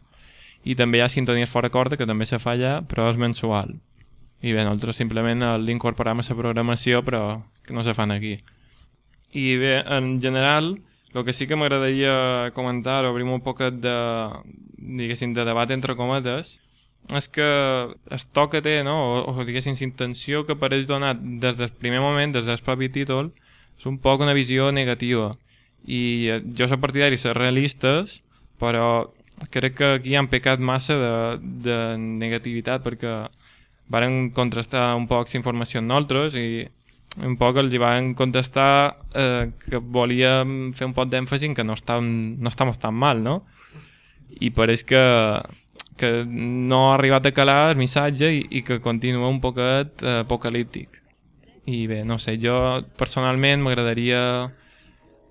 i també hi ha sintonies fora corda, que també se fa allà, però és mensual. I bé, nosaltres simplement l'incorporem a la programació, però que no se fan aquí. I bé, en general, el que sí que m'agradaria comentar, obrim un poquet de, diguéssim, de debat entre cometes, és que el to que té, no? o, o diguéssim, intenció que pareix donar des del primer moment, des del propi títol, és un poc una visió negativa. I eh, jo soc partidari de realistes, però crec que aquí han pecat massa de, de negativitat perquè varen contrastar un poc informació amb nosaltres i un poc els van contestar eh, que volíem fer un poc d'èmfasi en que no estàvem, no tan mal, no? I pareix que, que no ha arribat a calar el missatge i, i que continua un poquet eh, apocalíptic. I bé, no sé, jo personalment m'agradaria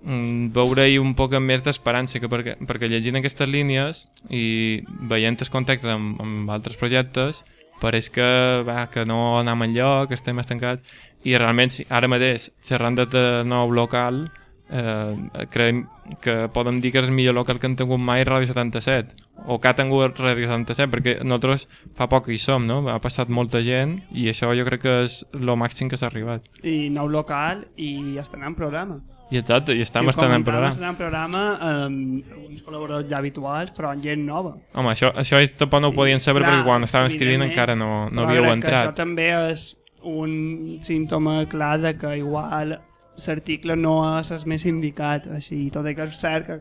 mm, veure-hi un poc amb més d'esperança, que perquè, perquè llegint aquestes línies i veient el contacte amb, amb altres projectes, pareix que, va, que no anem enlloc, que estem estancats, i realment ara mateix, xerrant de nou local, eh, creiem que podem dir que és el millor local que han tingut mai Ràdio 77 o que ha tingut Ràdio 77 perquè nosaltres fa poc hi som no? ha passat molta gent i això jo crec que és el màxim que s'ha arribat I nou local i estrenant programa. i exacte, i estem I estant en programa Estrenant programa amb uns col·laboradors ja habituals, però amb gent nova. home, això, això tampoc no ho podien saber Clar, perquè quan estaven escrivint encara no, no havíeu entrat Això també és un símptoma clar de que igual l'article no és el més indicat, així, tot i que és cert que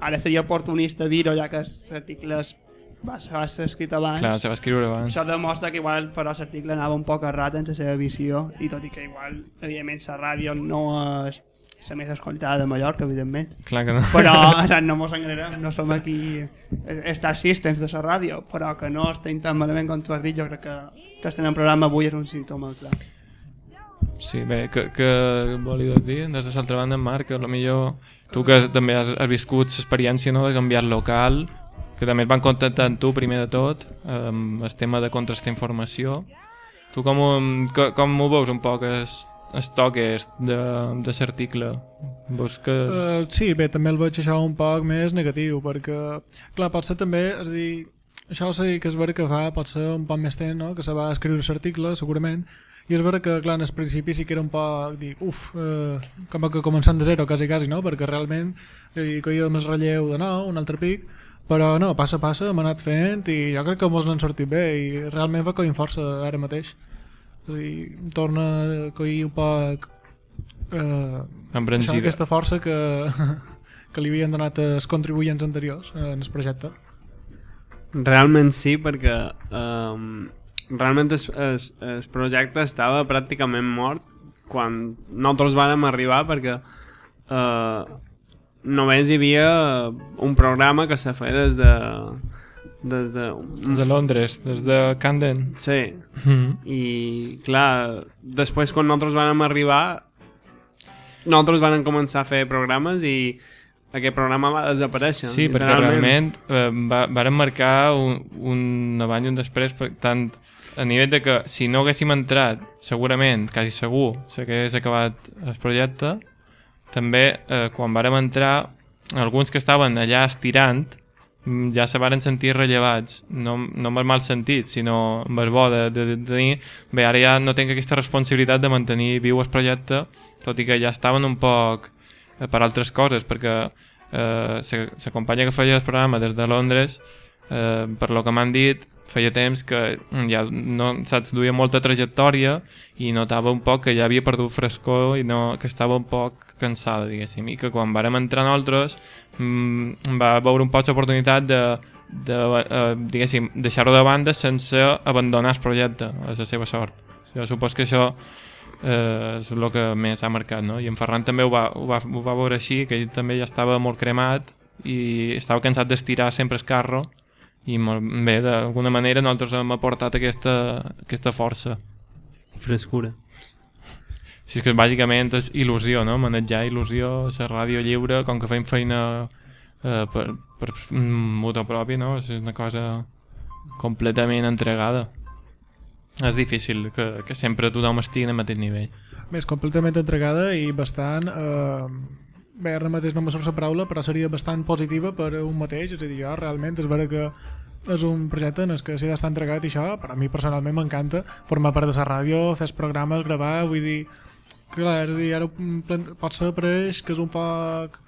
ara seria oportunista dir-ho, ja que l'article va va ser escrit abans. clar, se va escriure abans Això demostra que igual però l'article anava un poc errat en la seva visió i tot i que igual, evidentment, la ràdio no és la més escoltada de Mallorca, evidentment. clar que no Però, sigui, no mos enganyarem, no som aquí eh, Star Systems de la ràdio, però que no estem tan malament com tu has dit, jo crec que, que estem en programa avui és un símptoma clar. Sí, bé, que, que volies dir? Des de l'altra banda, Marc, que millor tu que també has, has viscut l'experiència no, de canviar el local, que també et van contactar amb tu primer de tot, amb el tema de contrastar informació, Tu com, ho- co- com ho veus un poc el toc est de, de l'article? Veus que... Uh, sí, bé, també el veig això un poc més negatiu, perquè, clar, pot ser també, és a dir, això sí que és vera que fa, pot ser un poc més temps, no?, que se va escriure l'article, segurament, i és vera que, clar, en el principi sí que era un poc, dic, uf, eh, com que començant de zero, quasi, quasi, no?, perquè realment eh, coíem el relleu de nou, un altre pic, però no, passa, passa, hem anat fent i jo crec que mos n'han sortit bé i realment va coint força ara mateix. És a dir, torna a coir un poc eh, això, aquesta força que, que li havien donat els contribuents anteriors eh, en el projecte. Realment sí, perquè um, realment el, projecte estava pràcticament mort quan nosaltres vàrem arribar perquè uh, només hi havia un programa que se feia des de des de... de Londres, des de Camden. Sí, Mm. i clar, després quan nosaltres vam arribar nosaltres vam començar a fer programes i aquest programa va desaparèixer Sí, perquè realment eh, va, varen marcar un, un abans i un després, per, tant a nivell de que si no haguéssim entrat, segurament, quasi segur, s'hagués acabat el projecte, també eh, quan vàrem entrar, alguns que estaven allà estirant, ja se varen sentir rellevats, no, no amb el mal sentit, sinó amb el bo de, de, de tenir, bé, ara ja no tinc aquesta responsabilitat de mantenir viu el projecte, tot i que ja estaven un poc per altres coses, perquè eh, la companya que feia el programa des de Londres, eh, per lo que m'han dit, feia temps que ja no, saps, duia molta trajectòria i notava un poc que ja havia perdut frescor i no, que estava un poc cansada, diguéssim, i que quan vàrem entrar nosaltres mm, va veure un poc l'oportunitat de, de eh, diguéssim, deixar-ho de banda sense abandonar el projecte, a la seva sort. Jo supos que això eh, és el que més ha marcat, no? I en Ferran també ho va, ho va, ho va veure així, que ell també ja estava molt cremat i estava cansat d'estirar sempre el carro i molt, bé, d'alguna manera nosaltres hem aportat aquesta, aquesta força. Frescura. Si és que bàsicament és il·lusió, no? Manejar il·lusió, la ràdio lliure, com que fem feina eh, per, per mm, motor propi, no? És una cosa completament entregada. És difícil que, que sempre tothom estigui al mateix nivell. Més completament entregada i bastant... Eh, bé, ara mateix no me surt la paraula, però seria bastant positiva per un mateix, és a dir, jo realment és vera que és un projecte en el que s'hi ha d'estar entregat i això, per a mi personalment m'encanta formar part de la ràdio, fer programes, gravar, vull dir, clar, és a dir, ara pot ser apareix que és un poc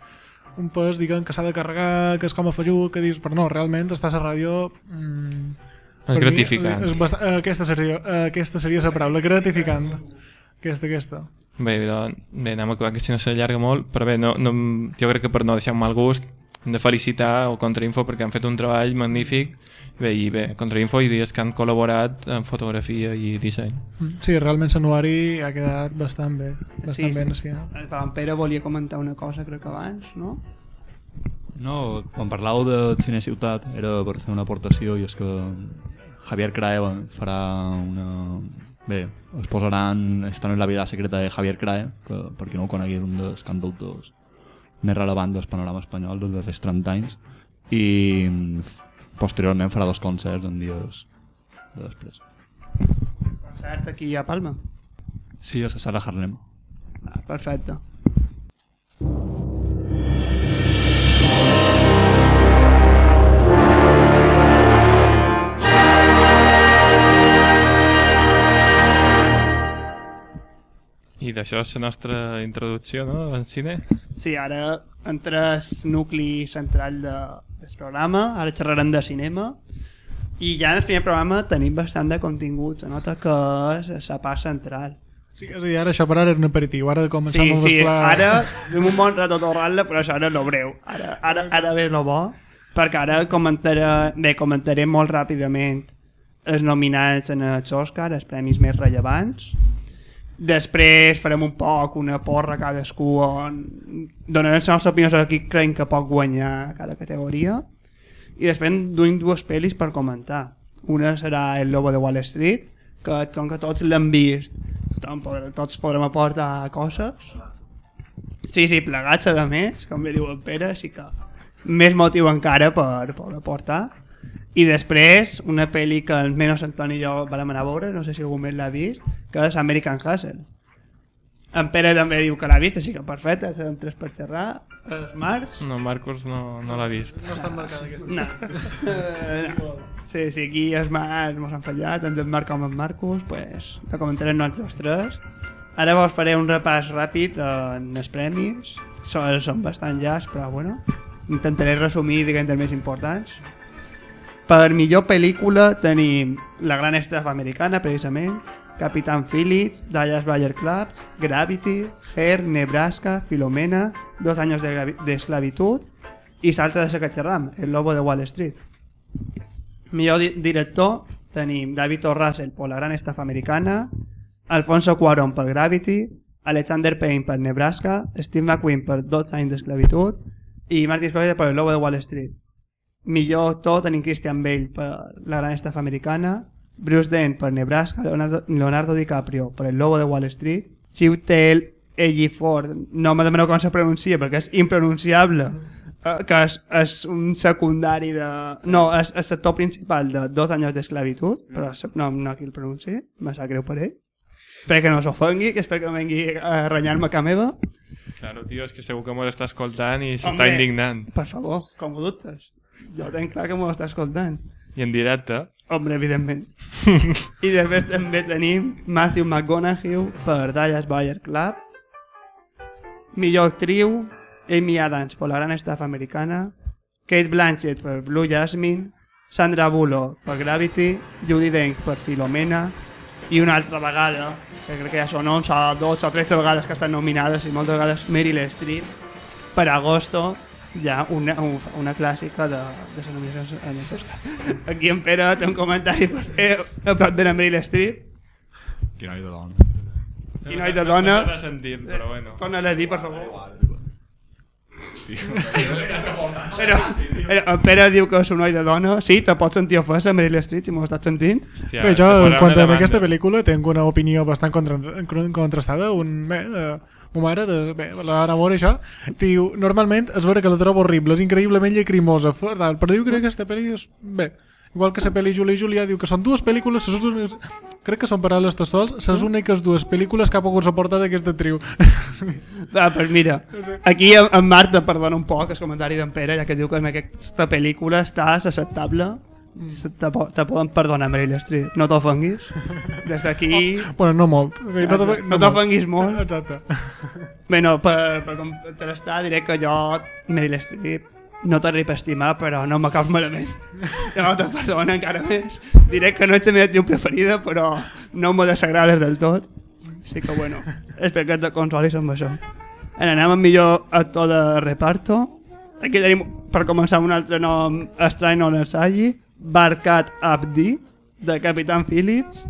un pes, diguem, que s'ha de carregar, que és com a que dius, però no, realment estar a la ràdio... Mm, És per mi gratificant. És bast... eh, aquesta, seria, eh, aquesta seria la paraula, gratificant. Aquesta, aquesta. Bé, doncs, bé, anem a acabar, que si no s'allarga molt, però bé, no, no, jo crec que per no deixar un mal gust hem de felicitar el Contrainfo perquè han fet un treball magnífic bé, i bé, Contrainfo i dies que han col·laborat en fotografia i disseny. Sí, realment l'anuari ha quedat bastant bé, bastant Sí, bé sí. en el. El Ferran Pere volia comentar una cosa, crec que abans, no? No, quan parlàveu de Cine Ciutat era per fer una aportació i és que Javier Crae farà una... Bé, es posaran Esta no és la vida secreta de Javier Crae, que per qui no ho conegui és un dels cantautors més relevants del panorama espanyol dels darrers 30 anys i posteriorment farà dos concerts en dies de després. Concert aquí a Palma. Sí, a la sala Harlem. Ah, perfecte. I d'això és la nostra introducció, no?, en cine. Sí, ara entre el nucli central de, del programa, ara xerrarem de cinema, i ja en el primer programa tenim bastant de contingut, se nota que és la part central. Sí, és a dir, ara això per ara és un aperitiu, ara començam Sí, a sí, mesclar... ara tenim un bon rato tornar-la, però això era lo breu. Ara, ara, ara ve lo bo, perquè ara comentaré, bé, comentaré molt ràpidament els nominats en els Òscar, els premis més rellevants. Després farem un poc una porra cadascú on donarem les nostres opinions a qui creiem que pot guanyar cada categoria i després duim dues pel·lis per comentar. Una serà El Lobo de Wall Street, que com que tots l'hem vist, tots podrem aportar coses. Sí, sí, plegats a més, com bé diu en Pere, així que més motiu encara per poder aportar. I després, una pel·li que almenys Antoni i jo vam anar a veure, no sé si algú més l'ha vist, que és American Hustle. En Pere també diu que l'ha vist, així que perfecte, serem tres per xerrar. Els Marcs? No, Marcos no, no l'ha vist. No està embarcada aquesta. No. Eh, no. Sí, sí, aquí els Marcs mos han fallat, tant el Marc com el Marcus, pues, la comentarem nosaltres tres. Ara vos faré un repàs ràpid en els premis. Són, són bastant llars, però bueno, intentaré resumir, diguem, els més importants. Per millor pel·lícula tenim La gran estafa americana, precisament, Capitán Phillips, Dallas Bayer Clubs, Gravity, Hair, Nebraska, Filomena, Dos años de, de esclavitud i Salta de Secatxerram, El lobo de Wall Street. Millor di director tenim David O. Russell per La gran estafa americana, Alfonso Cuarón per Gravity, Alexander Payne per Nebraska, Steve McQueen per 12 anys d'esclavitud i Martin Scorsese per El lobo de Wall Street. Millor actor tenim Christian Bale per La gran estafa americana, Bruce Dent per Nebraska, Leonardo, Leonardo DiCaprio per El lobo de Wall Street, Chiwetel Ejiofor, no me demaneu com se pronuncia perquè és impronunciable, eh, que és, és un secundari de... No, és, és l'actor principal de Dos anys d'esclavitud, però se- no, no aquí el pronunci, me sap greu per ell. Espero que no s'ofengui, que espero que no vengui a renyar-me a meva. Claro, tio, és que segur que m'ho està escoltant i s'està indignant. Per favor, com ho dubtes? Jo tenc clar que m'ho està escoltant. I en directe. Hombre, evidentment. I després també tenim Matthew McConaughey per Dallas Bayer Club. Millor actriu, Amy Adams per La gran estafa americana. Kate Blanchett per Blue Jasmine. Sandra Bullock per Gravity. Judy Dench per Filomena. I una altra vegada, que crec que ja són 11 o 12 o 13 vegades que estan nominades i moltes vegades Meryl Streep per Agosto ja una, un- una clàssica de, de les nominacions en els Oscars. Aquí en Pere té un comentari per fer a prop de la Meryl Streep. Quina nit de dona. I noi de dona... No s'ha sentit, però bueno. Torna-la a dir, per favor. Però, però en Pere diu que és un noi de dona. Sí, te pots sentir ofès a Meryl Streep, si m'ho estàs sentint. Hòstia, Bé, jo, en quant una a aquesta pel·lícula, tinc una opinió bastant contra, contrastada. Un, eh, ma mare, de, bé, la van a veure això, diu, normalment és vera que la trobo horrible, és increïblement llacrimosa, fatal, però diu que aquesta pel·li és... Bé, igual que la pel·li Júlia i Julià, diu que són dues pel·lícules, ses úniques, crec que són paraules tots sols, les úniques dues pel·lícules que ha pogut suportar d'aquesta triu. Va, pues mira, aquí en, te perdona un poc el comentari d'en Pere, ja que diu que en aquesta pel·lícula estàs acceptable. Te, po- te poden perdonar Meryl Streep, no t'ofenguis. Des d'aquí... bueno, no molt. O sigui, no t'ofe- no molt. t'ofenguis molt. Exacte. Bé, no, per, per contrastar diré que jo, Meryl Streep, no t'arribo a estimar, però no me caus malament. No te perdona encara més. Diré que no ets la meva actriu preferida, però no me desagrades del tot. Així que, bueno, espero que te consolis amb això. Ara anem amb millor actor de reparto. Aquí tenim, per començar, un altre nom estrany no l'ensagi. Barkat Abdi, de Capitán Phillips,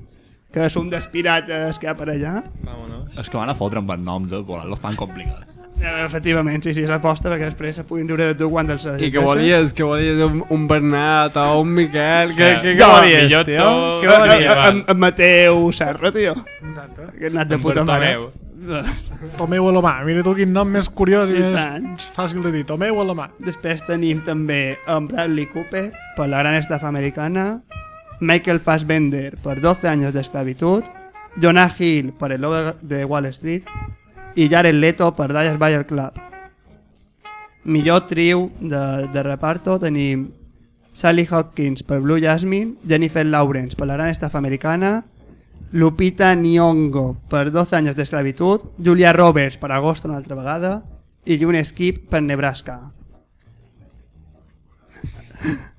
que és un dels pirates que hi ha per allà. Vámonos. És que van a fotre amb els noms, eh? Volant-los tan complicats. Eh, Efectivament, sí, sí, és aposta perquè després se puguin riure de tu quan els I que volies, que volies un, un Bernat o un Miquel, que, que, que Jo, volies, millor tio? tot. Què Eh, volies? eh, en, en Mateu Serra, tio. Que ha anat de puta mare. Tomeu a la mà, mira tu quin nom més curiós i I més tant. fàcil de dir. Tomeu a la mà. Després tenim també en Bradley Cooper per la gran estafa americana, Michael Fassbender per 12 anys d'esclavitud, Jonah Hill per el lobo de Wall Street i Jared Leto per Dallas Bayer Club. Millor trio de, de reparto tenim Sally Hopkins per Blue Jasmine, Jennifer Lawrence per la gran estafa americana, Lupita Nyong'o per 12 anys d'esclavitud, Julia Roberts per Agosto una altra vegada i June Skip per Nebraska.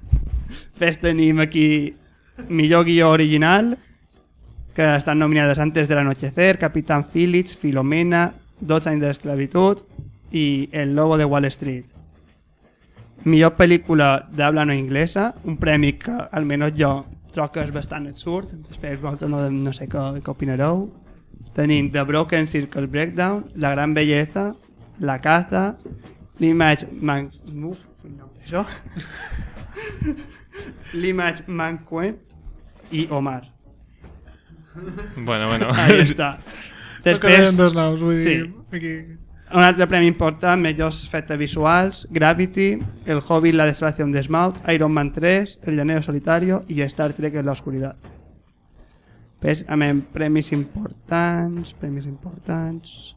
Després tenim aquí millor guió original, que estan nominades Antes del Anochecer, Capitán Phillips, Filomena, 12 anys d'esclavitud i El Lobo de Wall Street. Millor pel·lícula d'habla no inglesa, un premi que almenys jo trobo que és bastant absurd, després vosaltres no, no sé què, què opinareu. Tenim The Broken Circle Breakdown, La Gran Belleza, La Caza, L'Image Man... Uf, té això? L'Image Manquet i Omar. Bueno, bueno. Ahí està. Després... Dos noms, vull dir... Sí. Aquí... Un altre premi important, millors efectes visuals, Gravity, El Hobbit, La Desolación de Smaug, Iron Man 3, El Llanero Solitario i Star Trek en la Oscuridad. Pues, a més, premis importants, premis importants...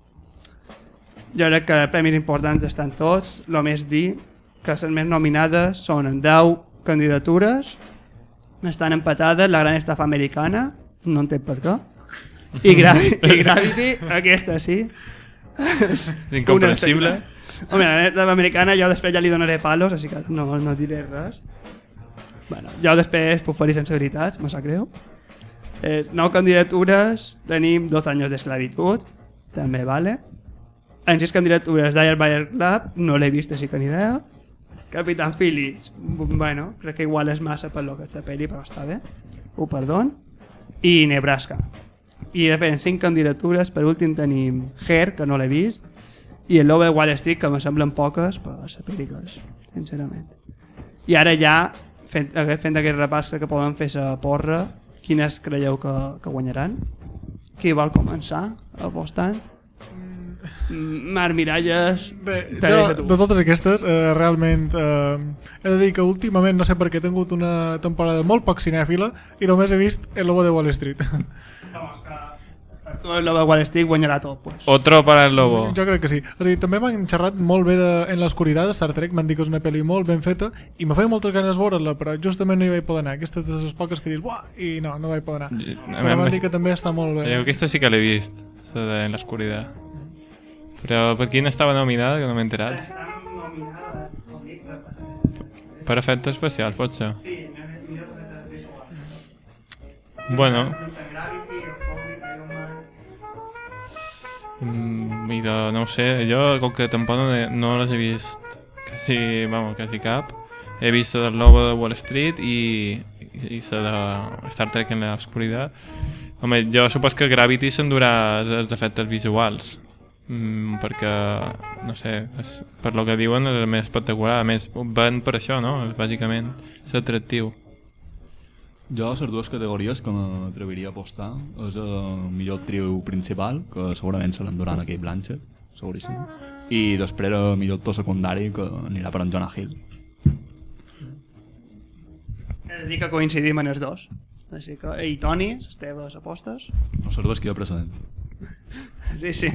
Jo crec que premis importants estan tots, el més dir que les més nominades són en 10 candidatures, estan empatades La Gran Estafa Americana, no entenc per què, i, Gra i Gravity, aquesta sí. És Incomprensible. Home, la neta americana jo després ja li donaré palos, així que no, no diré res. Bueno, jo després puc fer sense veritats, me sap greu. Eh, nou candidatures, tenim 12 anys d'esclavitud, també vale. En sis candidatures d'Air Bayer Club, no l'he vist, així que ni idea. Capitán Phillips, bueno, crec que igual és massa per lo que és la peli, però està bé. Ho perdon. I Nebraska. I després, cinc candidatures, per últim tenim Her, que no l'he vist, i el Lobo de Wall Street, que me semblen poques, però la pel·li que és, sincerament. I ara ja, fent, fent aquest repàs, que podem fer la porra. Quines creieu que, que guanyaran? Qui vol començar apostant? Marc Miralles, Bé, jo, de totes aquestes, eh, realment eh, he de dir que últimament, no sé per què, he tingut una temporada molt poc cinèfila i només he vist El Lobo de Wall Street. Per tu el Lobo de Wall Street guanyarà tot. Pues. Otro para el lobo. Jo crec que sí. O sigui, també m'han xerrat molt bé de, en l'oscuritat de Star Trek, m'han dit que és una pel·li molt ben feta i me feia moltes ganes veure-la, però justament no hi vaig poder anar. Aquestes de les poques que dius, buah, i no, no vaig poder anar. Però m'han dit que també està molt bé. Jo aquesta sí que l'he vist, la de En l'oscuridad. Però per quina estava nominada, que no m'he enterat? Per efectes especials, pot ser. Bueno, mm, i de, no ho sé, jo com que tampoc no, no les he vist quasi, vamos, quasi cap. He vist el Lobo de Wall Street i, i, i de Star Trek en la oscuridad. Home, jo supos que Gravity s'endurà els, els efectes visuals. Mm, perquè, no sé, és, per lo que diuen és el més espectacular. A més, van per això, no? És bàsicament l'atractiu. Jo, les dues categories que m'atreviria a apostar és el millor trio principal, que segurament se l'enduran aquell Blanchett, seguríssim. I després el millor actor secundari, que anirà per en Jonah Hill. He de dir que coincidim en els dos. Així que, i Toni, les teves apostes? No serveix qui ha precedent. Sí, sí.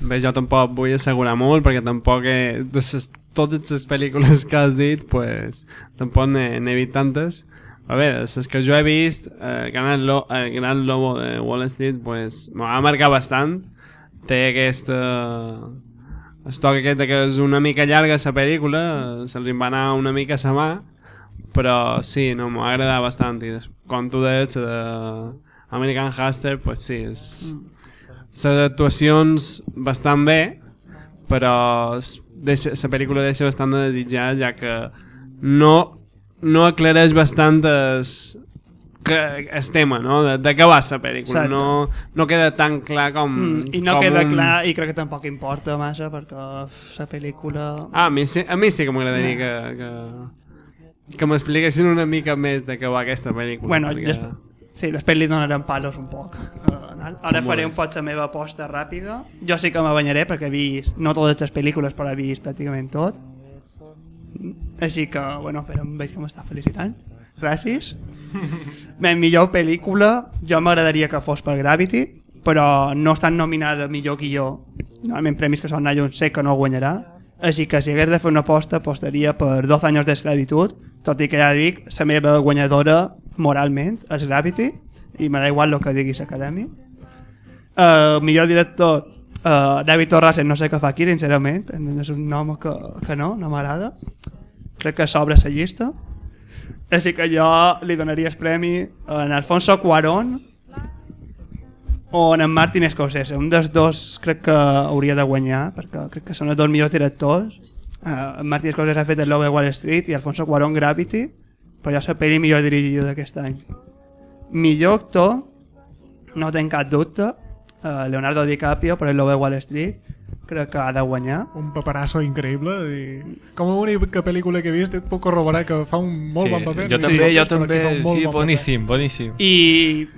Bé, jo tampoc vull assegurar molt perquè tampoc he, de ses, totes les pel·lícules que has dit pues, tampoc n'he vist tantes. A veure, les que jo he vist eh, el, gran lo, el gran lobo de Wall Street pues, me va marcar bastant. Té aquesta es toca aquest que és una mica llarga la pel·lícula se'ls va anar una mica a sa mà però sí, no, m'ha agradat bastant. I com tu la de American Hustler pues sí, és, les actuacions bastant bé però deixa, la pel·lícula deixa bastant de desitjar ja que no, no aclareix bastant es, que el tema, no? De, de què va la pel·lícula. Exacte. No, no queda tan clar com... Mm, I no com queda un... clar, i crec que tampoc importa massa, perquè la pel·lícula... Ah, a mi sí, a mi sí que m'agradaria que, que, que m'expliquessin una mica més de què va aquesta pel·lícula. Bueno, perquè... sí, després li donarem palos un poc. Uh, Ara faré un poc la meva aposta ràpida. Jo sí que me banyaré perquè he vist, no totes les pel·lícules, però he vist pràcticament tot. Així que, bueno, però em veig que m'està felicitant. Gràcies. Bé, millor pel·lícula, jo m'agradaria que fos per Gravity, però no estan nominada millor guió. Normalment premis que són allà sé que no guanyarà. Així que si hagués de fer una aposta, apostaria per 12 anys d'esclavitud, tot i que ja dic, la meva guanyadora moralment és Gravity, i me da igual el que digui l'acadèmia. Uh, millor director, uh, David Torres, no sé què fa aquí, sincerament, és un nom que, que no, no m'agrada. Crec que s'obre la llista. Així que jo li donaria el premi en Alfonso Cuarón o en Martin Scorsese. Un dels dos crec que hauria de guanyar, perquè crec que són els dos millors directors. Uh, Martin Scorsese ha fet el Lobo de Wall Street i Alfonso Cuarón Gravity, però jo la pel·li millor dirigida d'aquest any. Millor actor, no tenc cap dubte, uh, Leonardo DiCaprio per el Lobo de Wall Street, crec que ha de guanyar. Un paparasso increïble i com a única pel·lícula que he vist et puc corroborar que fa un molt sí, bon paper. jo també, altres, jo també, sí, bon boníssim, boníssim. I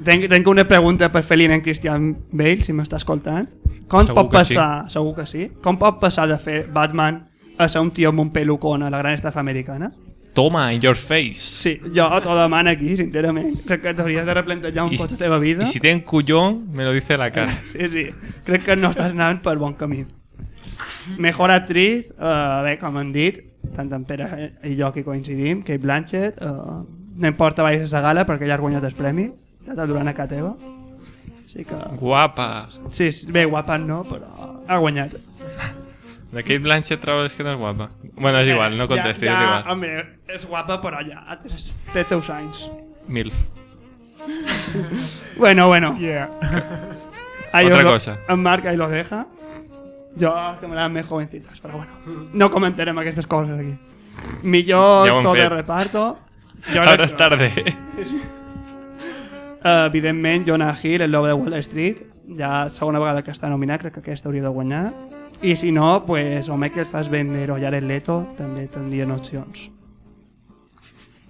tenc, tenc una pregunta per fer-li en Christian Bale, si m'està escoltant. Com Segur pot que sí. passar, segur que sí, com pot passar de fer Batman a ser un tio amb un pelucón a la gran estafa americana? Toma, in your face. Sí, jo t'ho demano aquí, sincerament. Crec que t'hauries de replantejar un Y, poc la teva vida. y si tienen cuyón, me lo dice a la cara. Sí, sí, crec que no estàs anant per bon camí. Mejor actriz, uh, bé, com han dit, tant en Pere i jo que coincidim, Kate Blanchett, uh, no importa vagis a la gala perquè ja has guanyat el premi, ja t'ha durant a casa teva. Així que... Guapa. Sí, bé, guapa no, però ha guanyat. De Kate Blanchett trobes que no és guapa? Bueno, és igual, no és ja, igual. Home, és guapa, té els seus anys. Milf. Bueno, bueno. Yeah. Ahí Otra lo- cosa. En Marc ahí lo deja. Jo, que me las més jovencitas, però bueno. No comentarem aquestes coses aquí. Millor Ja tot de reparto. Jo es que- tarde. Eh, evidentment, Jonah Hill, el lobo de Wall Street, ja segona vegada que està nominat, crec que aquesta hauria de guanyar. I si no, pues, o Michael Fassbender o Jared Leto també tindrien opcions.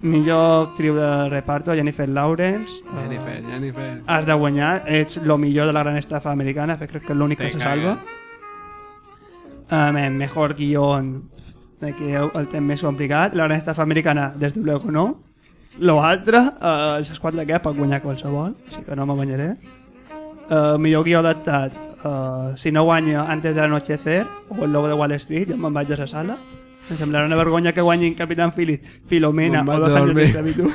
Millor actriu de reparto, Jennifer Lawrence. eh, Jennifer, Jennifer. has de guanyar, ets lo millor de la gran estafa americana, crec que és l'únic que se salva. cagas. Um, eh, mejor guión, aquí el temps més complicat. La gran estafa americana, des de luego no. Lo altre, uh, els quatre que pot guanyar qualsevol, així que no me banyaré. Uh, millor guió adaptat, uh, si no guanya Antes de l'anochecer o El lobo de Wall Street, jo me'n vaig de la sala. Em semblarà una vergonya que guanyin Capitán Philip, Filomena Me'n o Dos a anys d'esclavitud.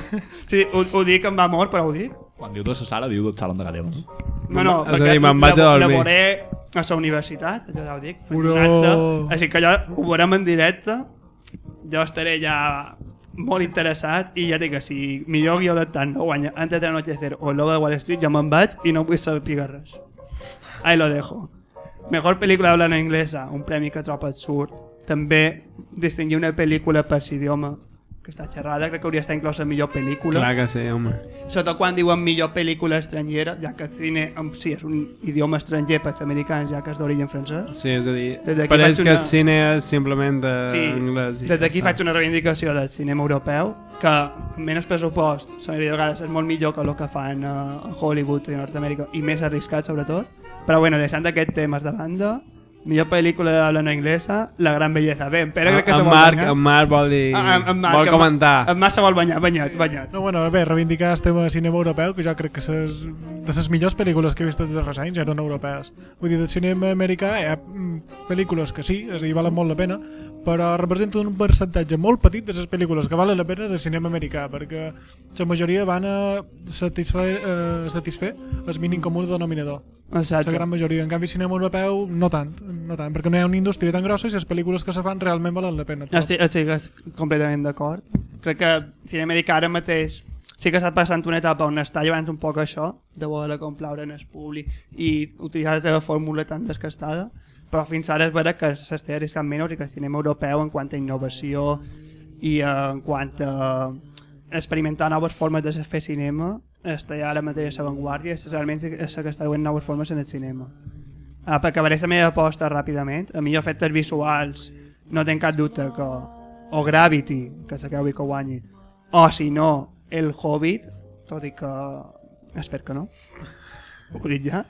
Sí, ho, ho dic amb amor, però ho dic. Quan diu de la sala, diu del salon de teva. no? No, no, És a dir, me'n vaig a la, dormir. la veuré a la universitat, jo ja ho dic, fent un Uro. acte, així que jo ho veurem en directe, jo estaré ja molt interessat i ja dic que si millor guió de tant no guanya antes de l'anochecer o el lobo de Wall Street jo me'n vaig i no vull saber res ahí lo dejo mejor pel·lícula habla no inglesa un premi que trobo absurd també distingir una pel·lícula per idioma que està xerrada, crec que hauria d'estar inclosa millor pel·lícula Clar que sí, home. Sobretot quan diuen millor pel·lícula estrangera, ja que el cine en si és un idioma estranger pels americans, ja que és d'origen francès. Sí, és a dir, pareix faig que una- el cine és simplement de Sí, anglès. i des ja d'aquí està. faig una reivindicació del cinema europeu, que amb menys pressupost, la majoria de vegades és molt millor que el que fan a Hollywood i a Nord-Amèrica, i més arriscat sobretot. Però bueno, deixant aquests temes de banda, millor pel·lícula de la no inglesa, La gran bellesa. Bé, en Pere crec que se en, vol Marc, banyar. en Marc vol dir... Ah, en- en Marc, vol en- comentar. En Marc se vol banyar, banyat, banyat. No, bueno, bé, reivindicar el tema de cinema europeu, que jo crec que ses, de les millors pel·lícules que he vist els darrers anys eren europees. Vull dir, del cinema americà hi ha mm, pel·lícules que sí, és a dir, valen molt la pena, però representen un percentatge molt petit de les pel·lícules que valen la pena del cinema americà, perquè la majoria van a satisfer, eh, satisfer el mínim comú denominador. Exacte. La gran majoria. En canvi, cinema europeu no tant, no tant, perquè no hi ha una indústria tan grossa i les pel·lícules que se fan realment valen la pena. Estic, estic completament d'acord. Crec que el cine americà ara mateix sí que està passant una etapa on està llevant un poc això, de voler complaure en el públic i utilitzar la seva fórmula tan desgastada, però fins ara és vera que s'està arriscant menys i que el cinema europeu en quant a innovació i eh, en quant a experimentar noves formes de fer cinema està ja ara mateix a l'avantguàrdia és realment és que està duent noves formes en el cinema. Ah, per acabaré la meva aposta ràpidament. A millor efectes visuals no tinc cap dubte que o Gravity que s'acabi que guanyi o si no El Hobbit tot i que espero que no. Ho dic ja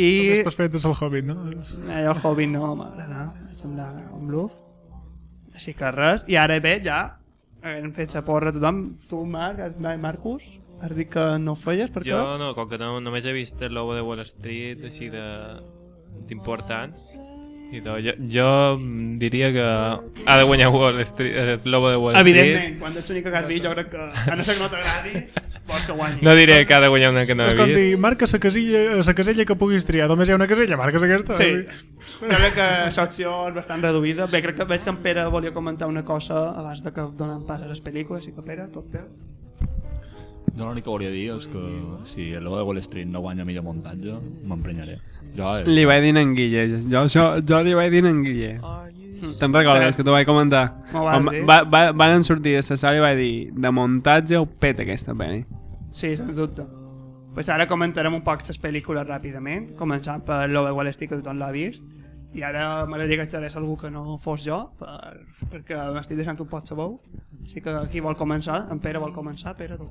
i Després fet és el Hobbit, no? Eh, el Hobbit no m'agrada, em sembla un bluff. Així que res, i ara bé, ja, hem fet la porra a tothom. Tu, Marc, has, Marcus, has dit que no ho feies, per què? Jo no, com que no, només he vist el lobo de Wall Street, així de d'importants. I jo, jo diria que ha de guanyar Wall Street, el lobo de Wall Evidentment, quan ets l'única que has vist, jo crec que, a no ser que no t'agradi, vols que guanyi. No diré que ha de guanyar una que no he Escolti, vist. marca la casilla, la casella que puguis triar. Només hi ha una casella, marques aquesta. Sí, jo crec que l'opció és bastant reduïda. Bé, crec que veig que en Pere volia comentar una cosa abans de que donen pas a les pel·lícules, així que Pere, tot teu. Jo l'únic que volia dir és que si el logo de Wall Street no guanya millor muntatge, m'emprenyaré. Jo, eh, Li vaig dir en Guille. Jo, jo, jo li vaig dir en Guille. Te'n recordes que t'ho vaig comentar? M'ho vas Quan dir. va, va, van sortir de la sala i vaig dir de muntatge ho peta aquesta pel·li. Sí, sens dubte. Pues ara comentarem un poc les pel·lícules ràpidament, començant per lo de Wall Street, que tothom l'ha vist, i ara m'agradaria que xerrés algú que no fos jo, per, perquè m'estic deixant un poc sabou. Així que qui vol començar? En Pere vol començar? Pere, tu.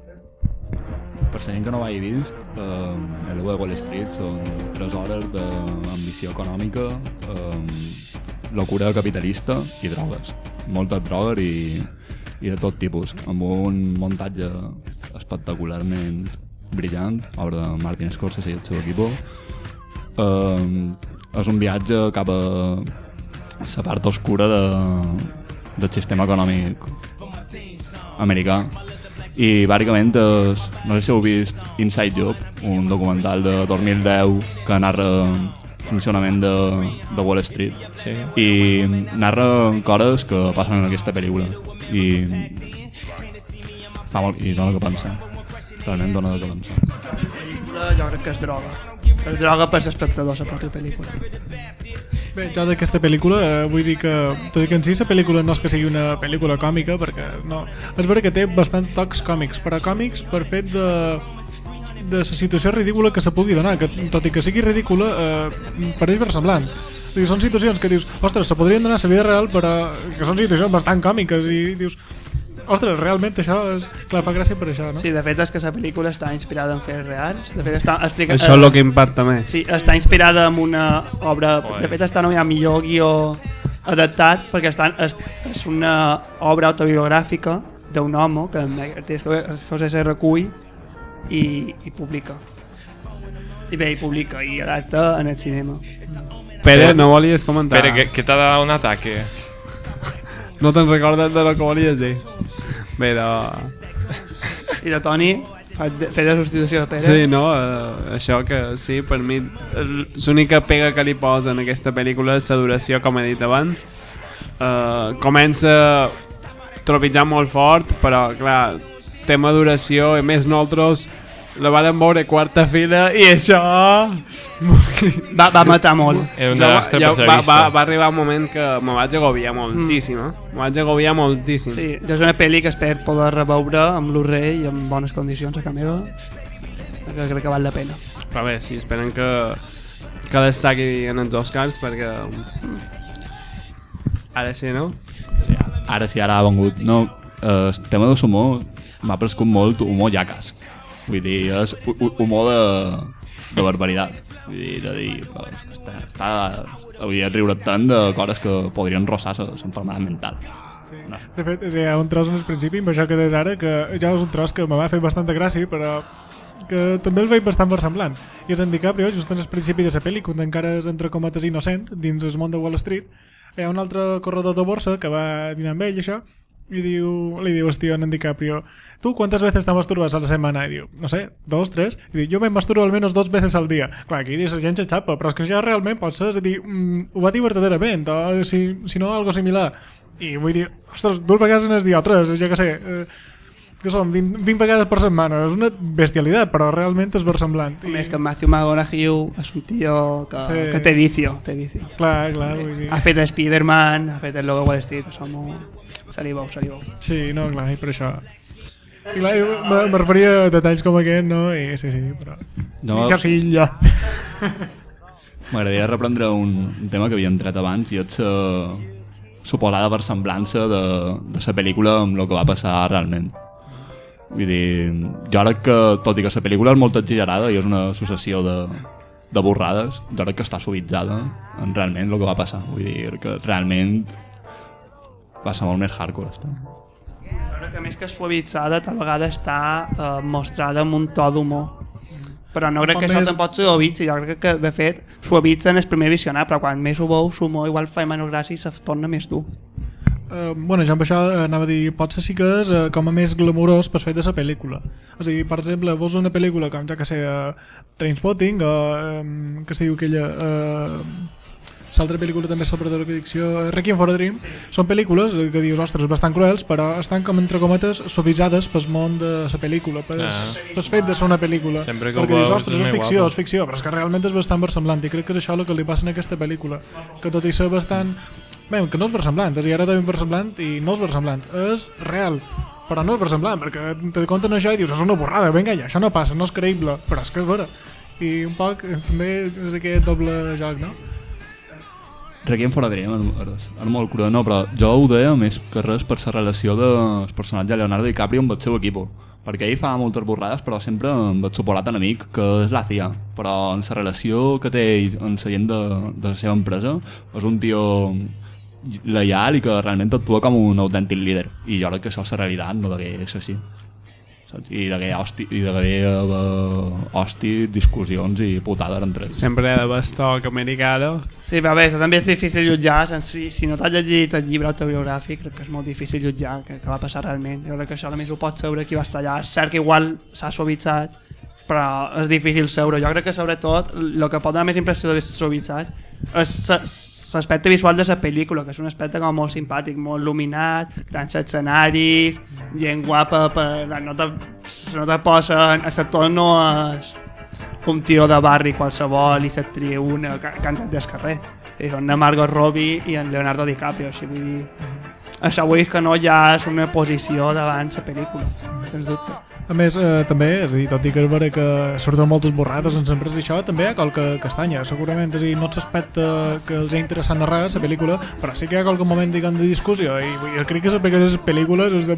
per la gent que no ho hagi vist, eh, el Web Wall Street són 3 hores d'ambició econòmica, eh, locura capitalista i drogues. Moltes drogues i, i de tot tipus, amb un muntatge espectacularment brillant, obra de Martin Scorsese i el seu equip. Eh, és un viatge cap a la part oscura de, del sistema econòmic americà i bàsicament és, no sé si heu vist Inside Job, un documental de 2010 que narra funcionament de, de Wall Street Sí. i narra coses que passen en aquesta pel·lícula i fa molt, i dona que pensar realment dona que pensar pel·lícula jo crec que és droga. És droga per l'espectador, la pròpia pel·lícula. Bé, jo d'aquesta pel·lícula eh, vull dir que, tot i que en si la pel·lícula no és que sigui una pel·lícula còmica, perquè no, és vera que té bastant tocs còmics, però còmics per fet de de la situació ridícula que se pugui donar, que tot i que sigui ridícula, eh, pareix versemblant. O sigui, són situacions que dius, ostres, se podrien donar a la vida real, però que són situacions bastant còmiques i dius, ostres, realment això és... Clar, fa gràcia per això, no? Sí, de fet és que la pel·lícula està inspirada en fets reals. De fet està explica... Això és el que impacta més. Sí, està inspirada en una obra... De fet està nomenat millor guió adaptat perquè està, és, és una obra autobiogràfica d'un home que és José se recull i, i publica. I bé, i publica i adapta en el cinema. Pere, no volies comentar? Pere, que, que t'ha de un ataque. No te'n recordes de lo que volies dir? Bé, de... I de Toni, fer de substitució de Pere. Sí, no? Uh, això que sí, per mi l'única pega que li posa en aquesta pel·lícula és la duració, com he dit abans. Uh, comença tropitzant molt fort, però clar, tema duració, i més nosaltres la vàrem veure quarta fila i això... Va, va matar molt. Ja una va, ja va, va, va arribar un moment que me vaig agobiar moltíssim, eh? Me vaig agobiar moltíssim. Sí, és una pel·li que espero poder reveure amb Blu-ray i en bones condicions a casa meva. Que crec que val la pena. Però bé, sí, esperen que, que destaqui en els Oscars perquè... Ara sí, no? sí, ara sí, ara ha vengut no, eh, el tema de l'humor m'ha prescut molt humor llacas vull dir, és hu- hu- humor de, de barbaritat vull dir, de dir està, està avui a riure tant de coses que podrien rossar l'enfermedad mental no. De fet, sí, hi ha un tros en el principi, amb això que des ara, que ja és un tros que me va fer bastanta gràcia, però que també el veig bastant versemblant. I és en DiCaprio, just en el principi de la pel·li, quan encara és entre cometes innocent, dins el món de Wall Street, hi ha un altre corredor de borsa que va dinar amb ell, això, i diu, li diu, hòstia, en DiCaprio, ¿tú cuántas veces te masturbas a la semana? I diu, no sé, dos, tres? I diu, jo me masturbo almenys dos veces al dia. Clar, aquí la gent xapa, però és que ja realment pot ser, és a dir, mm, ho va dir verdaderament, o si, si no, algo similar. I vull dir, ostres, dues vegades en el dia, o tres, jo què sé, eh, que són 20, 20 vegades per setmana, és una bestialitat, però realment és versemblant. A més que Matthew McConaughey és un tio que, Sí. que té vicio, té vicio. Clar, clar, vull dir... Ha fet Spider-Man, ha fet el logo de Wall Street, som molt... Se li veu, se li veu. Sí, no, clar, i per això... I clar, jo me, me referia a detalls com aquest, no? I sí, sí, però... No. Jo sí, ja. M'agradaria reprendre un, un tema que havia entrat abans i és la suposada versemblança de, de la pel·lícula amb el que va passar realment. Vull dir, jo crec que, tot i que la pel·lícula és molt exagerada i és una successió de, de borrades, jo crec que està suavitzada en realment el que va passar. Vull dir que realment va ser molt més hardcore. Està. Crec que més que suavitzada, tal vegada està eh, mostrada amb un to d'humor. Però no crec que això més- tampoc suavitzi, jo crec que de fet suavitza en el primer visionar, però quan més ho veus, l'humor igual fa menys gràcia i se torna més dur. Uh, bueno, jo amb això anava a dir, potser sí que és uh, com a més glamurós per fet de la pel·lícula. És a dir, per exemple, veus una pel·lícula com, ja que sé, uh, Trainspotting o, um, que se diu aquella... Uh, L'altra pel·lícula també sobre drogadicció, Requiem for a Dream, són pel·lícules que dius, ostres, bastant cruels, però estan com entre cometes suavitzades pel món de la pel·lícula, pel, Ah. fet de ser una pel·lícula. Sempre que Perquè dius, ostres, és ficció, guapo. és ficció, però és que realment és bastant versemblant i crec que és això el que li passa en aquesta pel·lícula, que tot i ser bastant... Bé, que no és versemblant, és a dir, ara també versemblant i no és versemblant, és real, però no és versemblant, perquè te compten això i dius, és una borrada, vinga ja, això no passa, no és creïble, però és que és vera. I un poc eh, també és aquest doble joc, no? Requiem for a Dream és, és molt cruel, no, però jo ho deia més que res per la relació del personatge de Leonardo DiCaprio amb el seu equip. perquè ell fa moltes borrades però sempre amb el suporat enemic que és la CIA però en la relació que té ell amb la gent de, de la seva empresa és un tio lleial i que realment actua com un autèntic líder i jo crec que això és la realitat no degué ser així saps? i degué hosti, i degué haver hosti, discussions i putades entre ells Sempre ha d'haver estoc americano. Sí, però bé, també és difícil jutjar, si, si no t'has llegit el llibre autobiogràfic, crec que és molt difícil jutjar què, què va passar realment. Jo crec que això només ho pot saber qui va estar allà. És cert que igual s'ha suavitzat, però és difícil saber. Jo crec que sobretot el que pot donar més impressió d'haver suavitzat és l'aspecte visual de la pel·lícula, que és un aspecte com molt simpàtic, molt il·luminat, grans escenaris, gent guapa, per, no te, no te posen, el sector no és un tio de barri qualsevol i l'actriu una que, que han tret del carrer. Són la Margot Robbie i en Leonardo DiCaprio, així vull dir... Això vull dir que no ja és una posició davant la pel·lícula, sens dubte. A més, eh, també, és a dir, tot i que és vera que surten moltes borrades en sempre d'això, també hi ha qualque castanya, segurament, és a dir, no s'aspecta que els ha interessant a res, la pel·lícula, però sí que hi ha qualque moment, diguem, de discussió, i jo crec que les pel·lícules és de...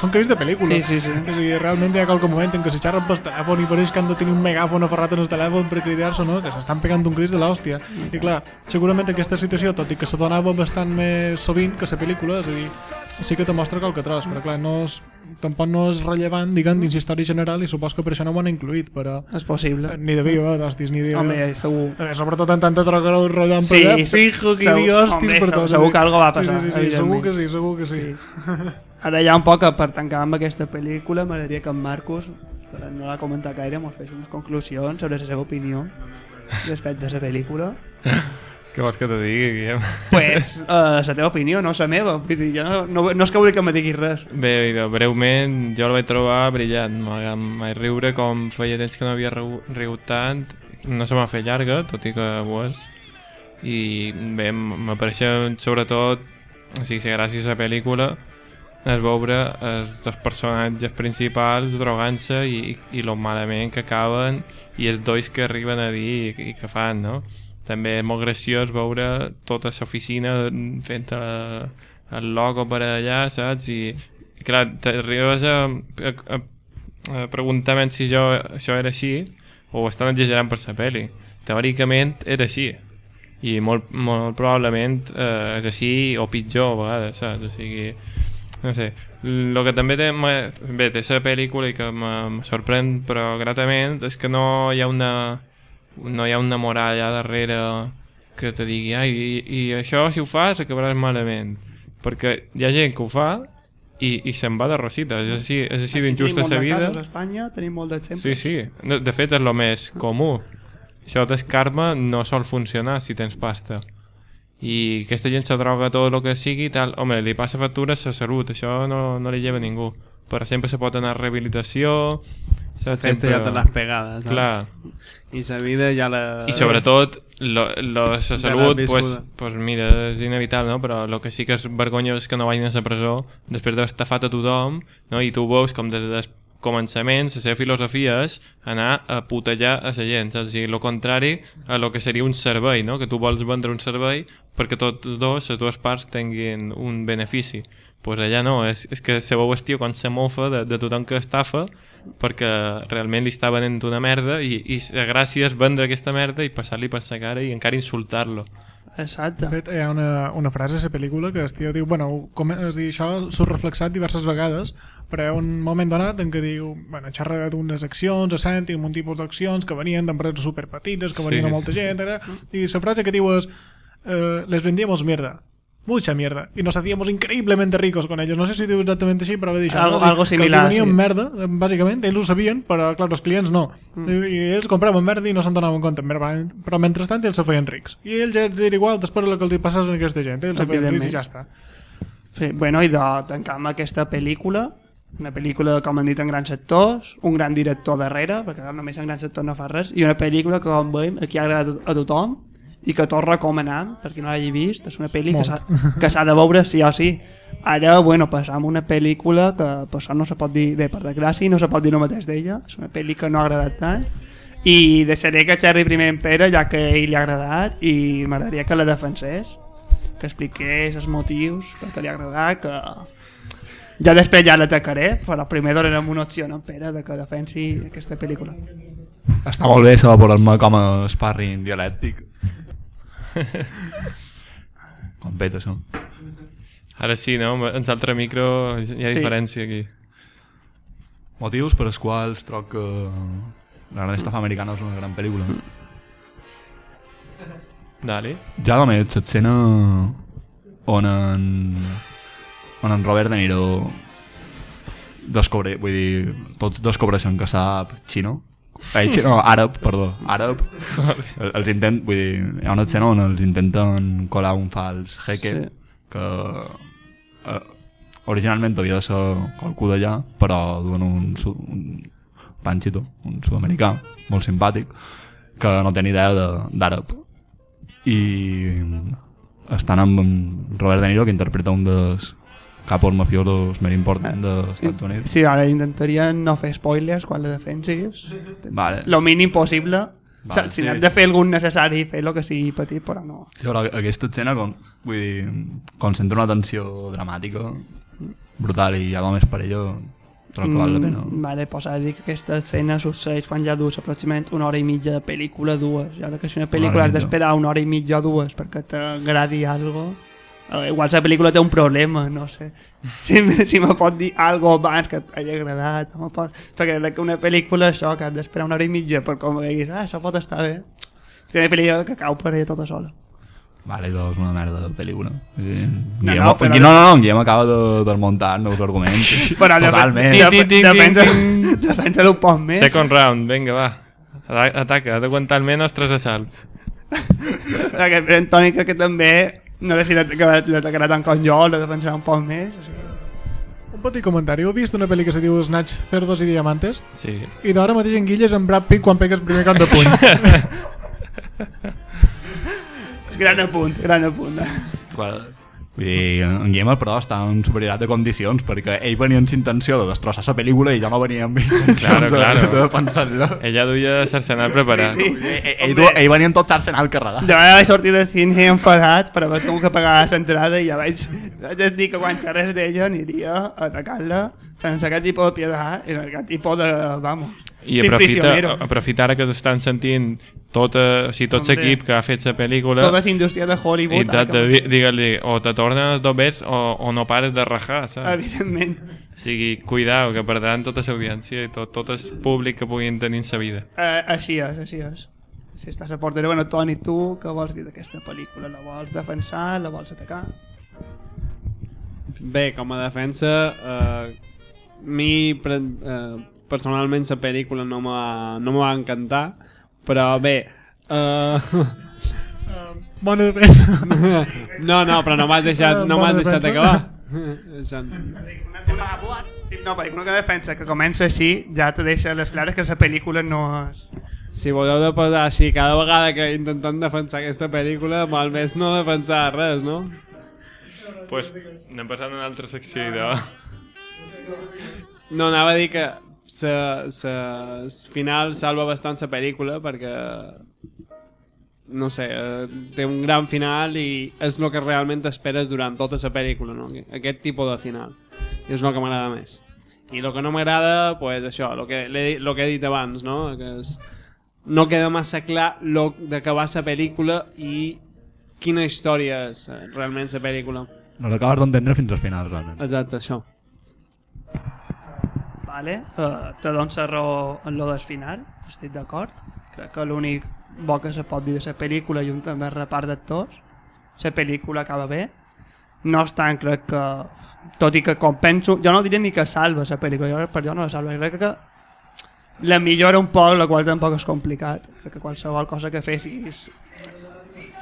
són crits de pel·lícula. Sí, sí, sí. És a dir, realment hi ha qualque moment en què se xerren pel telèfon i pareix que han de tenir un megàfon aferrat en el telèfon per cridar-se, no? Que s'estan pegant un crit de l'hòstia. I clar, segurament aquesta situació, tot i que se donava bastant més sovint que la pel·lícula, és a dir, sí que te mostra qualque tros, però clar, no és, tampoc no és rellevant, diguem, dins història general i supos que per això no ho han incluït, però... És possible. Ni de viva, d'hòsties, ni de... Home, segur. Eh, sobretot en tanta droga rotllant Sí, per allà, fijo que hi segur- havia home, per segur- tot. segur sí. que algo va passar, Sí, sí, sí, segur evidentment. que sí, segur que sí. Ara ja un poc per tancar amb aquesta pel·lícula m'agradaria que en Marcos, que no l'ha comentat gaire, mos fes unes conclusions sobre la seva opinió respecte a la pel·lícula. Què vols que te digui, Guillem? pues, uh, la teva opinió, no la meva. Vull dir, jo no, no, no és que vull que me diguis res. Bé, idò, breument, jo el vaig trobar brillant. Vaig riure com feia temps que no havia rigut tant. No se m'ha fet llarga, tot i que ho és. I bé, m'apareixen sobretot, o sigui, si gràcies a la pel·lícula, es veure els dos personatges principals drogant-se i, i lo malament que acaben i els dois que arriben a dir i, i que fan, no? També és molt graciós veure tota l'oficina fent la, el logo per allà, saps? I, i clar, t'arribes a, a, a, a preguntar-me si jo, això era així o ho estan exagerant per la pel·li. Teòricament era així i molt, molt probablement eh, és així o pitjor a vegades, saps? O sigui, no sé, el que també té, bé, té la pel·lícula i que me sorprèn però gratament és que no hi ha una no hi ha una moral allà darrere que te digui, ai, i, i això si ho fas acabaràs malament perquè hi ha gent que ho fa i, i se'n va de rosita, és així, és així d'injusta la de vida a Espanya, tenim molt d'exemples. Sí, sí. De, de fet, és el més comú. Això del karma no sol funcionar si tens pasta. I aquesta gent se droga tot el que sigui i tal. Home, li passa factura a la salut, això no, no li lleva ningú. Però sempre se pot anar a rehabilitació... saps? Sempre- ja te les pegades, saps? Clar. I la vida ja la... I sobretot, la Ja salut, pues, pues mira, és inevitable, no? però el que sí que és vergonyós és que no vagin a la presó després d'haver estafat a tothom no? i tu veus com des del començament la seva filosofia és anar a putejar a la gent, saps? O sigui, el contrari a lo que seria un servei, no? que tu vols vendre un servei perquè tots dos, les dues parts tinguin un benefici pues allà no, és, és que se veu el tio quan se mofa de, de tothom que estafa perquè realment li està venent una merda i, i la gràcia és vendre aquesta merda i passar-li per sa cara i encara insultar-lo Exacte. De fet, hi ha una, una frase a la pel·lícula que el tio diu, bueno, com, és a dir, això s'ha reflexat diverses vegades, però hi ha un moment donat en què diu, bueno, xerra d'unes accions a cèntim, un tipus d'accions que venien d'empreses superpetites, que venien Sí. a molta gent, era, i la frase que diu és, eh, les vendíamos mierda, mucha mierda, y nos hacíamos increíblemente ricos con ellos. No sé si diu exactament així, però va dir això. Algo- no? Algo que similar, venien sí. merda, eh, bàsicament, ells ho sabien, però clar, els clients no. Mm. I, ells compraven merda i no se'n donaven compte, però, però mentrestant ells se feien rics. I ells ja era igual després el que els hi passés a aquesta gent, ells se feien rics i ja està. Sí, bueno, i de tancar amb aquesta pel·lícula, una pel·lícula, com han dit, en grans sectors, un gran director darrere, perquè clar, només en grans sectors no fa res, i una pel·lícula que, com veiem, aquí ha agradat a tothom, i que tots recomanem, per qui no l'hagi vist, és una pel·li que Molt. s'ha que s'ha de veure sí o sí. Ara, bueno, passam una pel·lícula que per això no se pot dir, bé, per desgràcia, no se pot dir el mateix d'ella, és una pel·li que no ha agradat tant, i deixaré que xerri primer en Pere, ja que ell li ha agradat, i m'agradaria que la defensés, que expliqués els motius per què li ha agradat, que, Jo després ja l'atacaré, però primer donarem una opció en Pere de que defensi aquesta pel·lícula. Està molt bé de posar-me com a sparring dialèctic. Com peta això. Ara sí, no? En l'altre micro hi ha Sí. diferència aquí. Motius per als quals troc que La Gran Estafa Americana és una gran pel·lícula. Dale. Ja només l'escena on en, on en Robert De Niro descobre, vull dir, tots descobreixen que sap xino. Eh, xino, no, àrab, perdó, àrab. El- Els intent, vull dir, hi ha una escena on els intenten colar un fals jeque Sí. que eh, originalment havia de ser qualcú d'allà, però duen un, un panxito, un sud-americà, molt simpàtic, que no té ni idea de- d'àrab i estan amb Robert De Niro que interpreta un dels capos mafiosos més importants dels Estats Units Sí, ara intentarien no fer spoilers quan la defensis. vale. Lo mínim possible. Vale, si sí. n'has de fer algun necessari, fer lo que sigui petit, però no. Sí, però aquesta escena com, vull dir, concentra una tensió dramàtica brutal i ja només per ello trobo que val la pena Mm, vale, pues ara dic que aquesta escena succeeix quan ja dus aproximadament una hora i mitja de pel·lícula, dues. I ara que si una Una pel·lícula i has d'esperar una hora i mitja o dues perquè t'agradi algo, igual la pel·lícula té un problema, no sé. Si, si me pot dir algo abans que t'hagi agradat, me pot... perquè crec que una pel·lícula això, que has d'esperar una hora i mitja per com diguis, ah, això pot estar bé. És una pel·lícula que cau per ella tota sola. Vale, doncs una merda de pel·lícula. Vull dir, No, Guillem, no, però- no, no, no, Guillem acaba de desmuntar nous arguments. Però Totalment. de- Tin, tin, tin, defensa- defensa-lo un poc més. Second round, vinga, va. Ata- Ataca, ha d'aguantar almenys tres assalts. Aquest en Toni crec que també no sé si l'atacarà tant com jo la defensarà un poc més o sigui. Un petit comentari. Heu vist una pel·li que se diu Snatch, Cerdos i Diamantes? Sí. I d'ara mateix en Guilles en Brad Pitt quan pegues primer cop de puny. gran apunt, gran apunt eh? Clar, Vull dir, en Guillem però està en superioritat de condicions perquè ell venia amb intenció de destrossar la pel·lícula i jo no venia amb intenció Claro, de, claro. de defensar-la. Ella duia l'arsenal preparat. Ell, ell, du- ell venia amb tot l'arsenal carregat. jo vaig sortir del cine enfadat però vaig tenir que pagar l'entrada i ja vaig, vaig dir que quan xerrés d'ella aniria a atacar-la sense aquest tipus de piedat i sense aquest tipus de, vamos I sin aprofita, prisionero. aprofita ara que t'estan sentint tot, o sigui, tot l'equip que ha fet la pel·lícula tota la indústria de Hollywood ara di- digue-li o te tornes dobers o, o no pares de rajar, saps? evidentment O sigui, cuidao, que perdran tota l'audiència i tot, tot el públic que puguin tenir en sa vida. eh, així és, així és si estàs a portera, bueno, Toni, tu què vols dir d'aquesta pel·lícula? La vols defensar? La vols atacar? Bé, com a defensa, eh, mi pre eh, personalment la pel·lícula no m'ha no m'ha encantar, però bé, eh, Bona defensa. no, no, però no m'has deixat, no m'has Bona deixat acabar. No, perquè una que defensa que comença així ja te deixa les clares que la pel·lícula no és... si voleu de posar així cada vegada que intentem defensar aquesta pel·lícula, almenys no defensar res, no? pues, anem passant a una altra secció de... No, anava a dir que sa, sa, s- final salva bastant la pel·lícula perquè no sé, eh, té un gran final i és el que realment esperes durant tota la pel·lícula, no? aquest tipus de final. I és el que m'agrada més. I el que no m'agrada, pues això, el que, lo que he dit abans, no? que és, no queda massa clar lo de què va la pel·lícula i quina història és eh, realment la pel·lícula. No l'acabes d'entendre fins al final, realment. Exacte, això. Vale, uh, te dono la raó en lo del final, estic d'acord. Crec que l'únic bo que se pot dir de la pel·lícula i un també repart d'actors, la pel·lícula acaba bé. No obstant, crec que, tot i que com penso, jo no diré ni que salva la pel·lícula, jo, per jo no la salva, crec que la millora un poc, la qual tampoc és complicat. Crec que qualsevol cosa que fessis...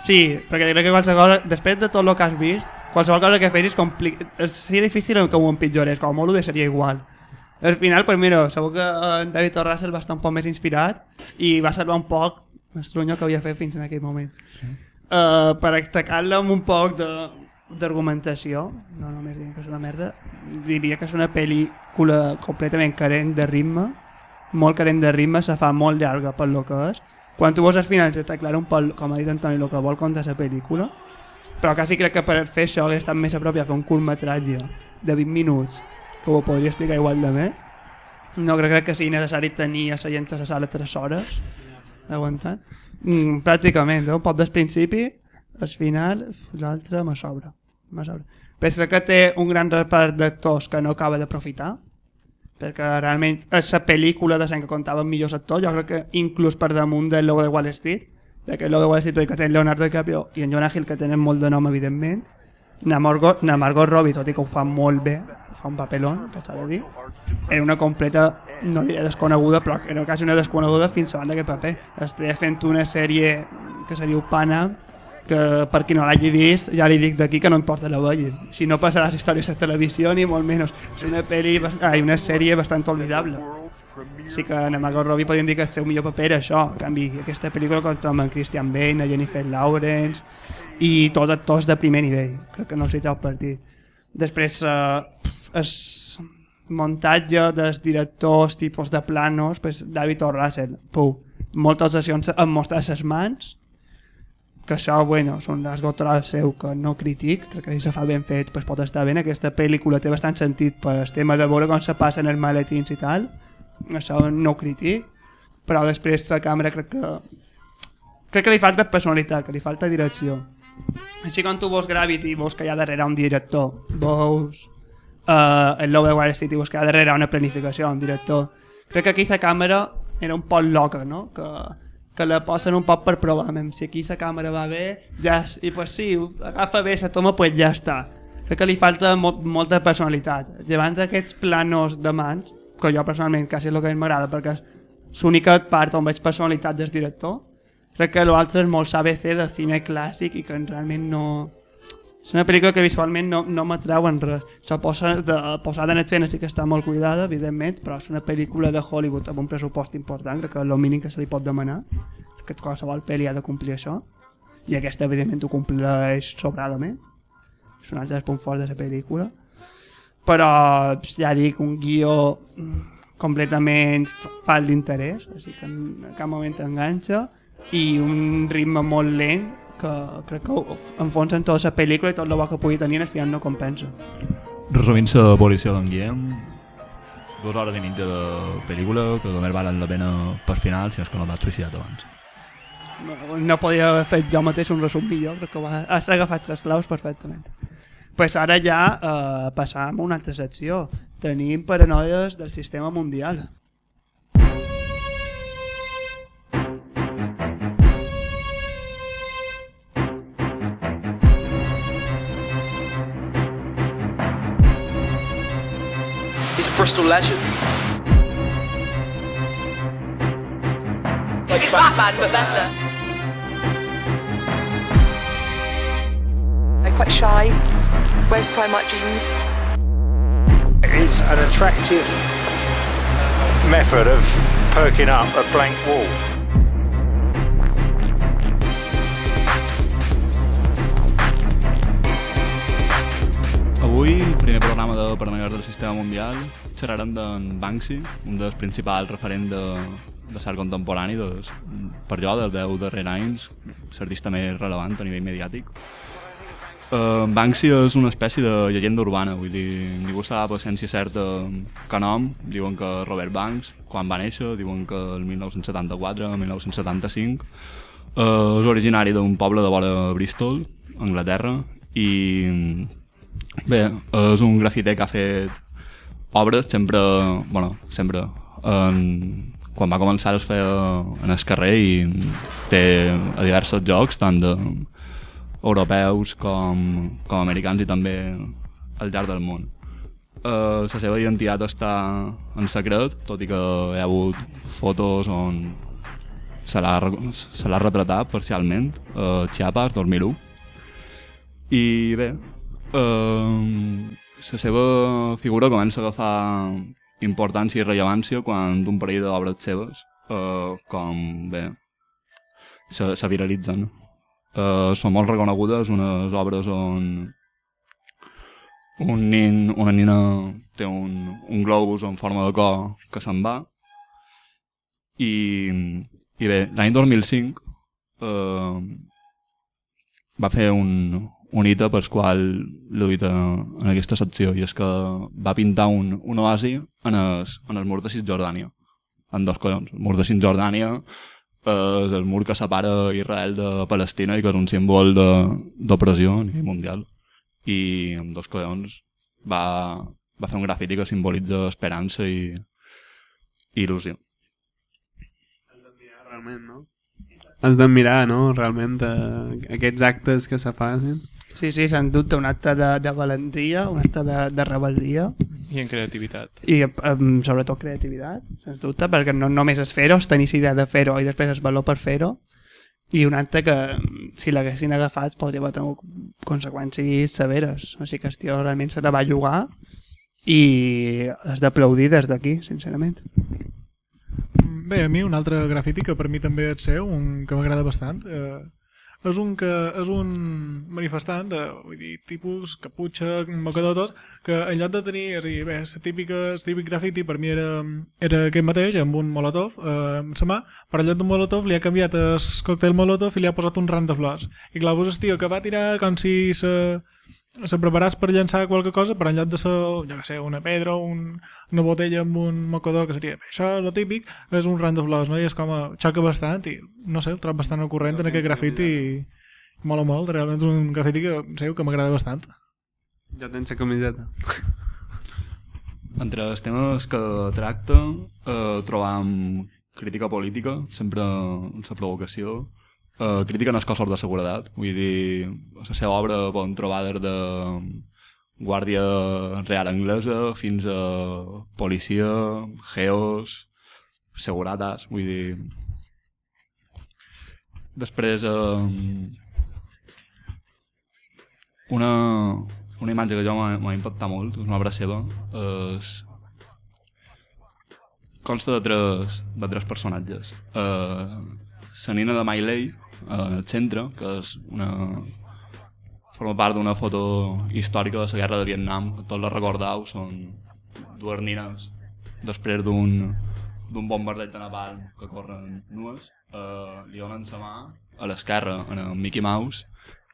Sí, perquè crec que qualsevol cosa, després de tot el que has vist, qualsevol cosa que fessis compli... seria difícil que ho empitjores, com a molt ho deixaria igual. Al final, pues mira, segur que eh, en David O. Russell va estar un poc més inspirat i va salvar un poc l'estronyo que havia fet fins en aquell moment. Sí. Uh, per atacar-la amb un poc de d'argumentació, no només dient que és una merda, diria que és una pel·lícula completament carent de ritme, molt carent de ritme, se fa molt llarga per lo que és. Quan tu veus al final t'està clar un poc, com ha dit Antoni, el que vol contar la pel·lícula, però quasi crec que per fer això hauria estat més a prop de fer un curtmetratge de 20 minuts que ho podria explicar igual de bé. No crec, crec que sigui necessari tenir a gent a la sala 3 hores aguantant. Mm, pràcticament, eh? un poc del principi, al final, l'altre me sobra. Me sobra. Penso que té un gran repart d'actors que no acaba d'aprofitar, perquè realment és la pel·lícula de gent que comptava millors actors, jo crec que inclús per damunt del logo de Wall Street, el logo de Wall Street que té Leonardo DiCaprio i en Jonah Hill que tenen molt de nom evidentment, na Margot, na Margot Robbie, tot i que ho fa molt bé, fa un papelón, que s'ha de dir, era una completa, no diré desconeguda, però era quasi una desconeguda fins abans d'aquest paper. Estava fent una sèrie que se diu Panam, que per qui no l'hagi vist, ja li dic d'aquí que no importa la vegi. Si no passarà les històries a televisió, ni molt menys. És una, peli, ai, una sèrie bastant olvidable. Sí que en Margot Robbie podríem dir que el seu millor paper era això. En canvi, aquesta pel·lícula compta amb en Christian Bale, Jennifer Lawrence i tots actors de primer nivell. Crec que no els hi treu partit. Després, eh, el muntatge dels directors, tipus de planos, pues, David O. Russell, puh, moltes sessions em mostrar les mans, que això, bueno, són les gotes seu que no critic, crec que si se fa ben fet pues pot estar bé, aquesta pel·lícula té bastant sentit per el tema de veure com se passen els maletins i tal, això no ho critic, però després la càmera crec que crec que li falta personalitat, que li falta direcció. Així com tu veus Gravity, veus que hi ha darrere un director, veus uh, el Lobo de que hi ha darrere una planificació, un director. Crec que aquí la càmera era un poc loca, no? Que, que la posen un poc per provar, mem. si aquí la càmera va bé, ja, i pues sí, agafa bé la toma, pues ja està. Crec que li falta mo molta personalitat. Llevant d'aquests planos de mans, que jo personalment quasi és el que m'agrada, perquè és l'única part on veig personalitat del director, crec que l'altre és molt ABC de cine clàssic i que realment no... És una pel·lícula que visualment no, no m'atrau en res. La posa, de, posada en escena sí que està molt cuidada, evidentment, però és una pel·lícula de Hollywood amb un pressupost important, crec que és el mínim que se li pot demanar, que qualsevol pel·li ha de complir això, i aquesta evidentment ho compleix sobradament. És un altre punt fort de la pel·lícula. Però, ja dic, un guió mm, completament f- fals d'interès, així que en cap moment t'enganxa, i un ritme molt lent que crec que enfonsen tota la pel·lícula i tot el bo que pugui tenir al final no compensa. Resumint la policia d'en Guillem, dues hores i mitja de pel·lícula que només valen la pena per final si és que no t'has suïcidat abans. No, no podia haver fet jo mateix un resum millor, crec que va, has agafat les claus perfectament. pues ara ja eh, passam a una altra secció. Tenim paranoies del sistema mundial. Bristol Legends. It's Batman, but better. I'm quite shy, wears Primark jeans. It's an attractive method of perking up a blank wall. Avui, primer programa de Paranoies del Sistema Mundial, xerrarem d'en Banksy, un dels principals referents de, de l'art contemporani, des, per jo, dels 10 darrers anys, l'artista més relevant a nivell mediàtic. Uh, Banksy és una espècie de llegenda urbana, vull dir, ningú sap a ciència certa que nom, diuen que Robert Banks, quan va néixer, diuen que el 1974 o 1975, uh, és originari d'un poble de vora Bristol, Anglaterra, i Bé, és un grafiter que ha fet obres sempre, bueno, sempre, en, quan va començar es feia en el carrer i té a diversos jocs, tant de europeus com, com americans i també al llarg del món. Uh, la seva identitat està en secret, tot i que hi ha hagut fotos on se l'ha retratat parcialment, a Chiapas, 2001. I bé, Uh, la seva figura comença a agafar importància i rellevància quan un parell d'obres seves, uh, com bé, se, se viralitzen. Uh, són molt reconegudes, unes obres on un nin, una nina té un, un globus en forma de cor que se'n va i, i bé, l'any 2005 uh, va fer un, un hito per qual l'he dit en aquesta secció i és que va pintar un, un oasi en el, en el mur de Cisjordània en dos collons, el mur de Cisjordània és el mur que separa Israel de Palestina i que és un símbol d'opressió a nivell mundial i amb dos collons va, va fer un grafiti que simbolitza esperança i, i il·lusió realment, no? Has d'admirar, no?, realment, eh, aquests actes que se facin. Sí, sí, sens dubte, un acte de, de valentia, un acte de, de rebel·lia. I en creativitat. I um, sobretot creativitat, sens dubte, perquè no només és fer-ho, és tenir idea de fer-ho i després es valor per fer-ho. I un acte que, si l'haguessin agafat, podria haver tingut conseqüències severes. O sigui que el tio realment se la va jugar i has d'aplaudir des d'aquí, sincerament. Bé, a mi un altre grafiti que per mi també és seu, un que m'agrada bastant, eh, és un que és un manifestant de, vull dir, tipus caputxa, mocador tot, que en lloc de tenir, és a dir, bé, la típica, el típic grafiti per mi era, era aquest mateix, amb un molotov, eh, amb la mà, però en lloc d'un molotov li ha canviat el còctel molotov i li ha posat un ram de flors. I clar, vos el que va tirar com si se, se preparàs per llançar qualque cosa, però en lloc de ser, jo que sé, una pedra o un, una botella amb un mocador, que seria, això, lo típic, és un ram de flors, no? I és com a, xoca bastant i, no sé, el trobo bastant ocorrent en aquest grafiti i mola molt, realment és un grafiti que, sé, que m'agrada bastant. Ja tens la camiseta. Entre els temes que tracta eh, trobam crítica política, sempre en la provocació, Uh, crítica en els cossos de seguretat. Vull dir, la seva obra poden trobar des de Guàrdia Real Anglesa fins a policia, geos, seguratas, vull dir... Després, eh, una, una imatge que jo m'ha impactat molt, és una obra seva, és... consta de tres, de tres personatges. Eh, la nina de Miley, en el centre, que és una... forma part d'una foto històrica de la guerra de Vietnam, tots la recordeu, són dues nines després d'un d'un bombardeig de Napalm que corren nues, eh, li donen la mà a l'esquerra en en Mickey Mouse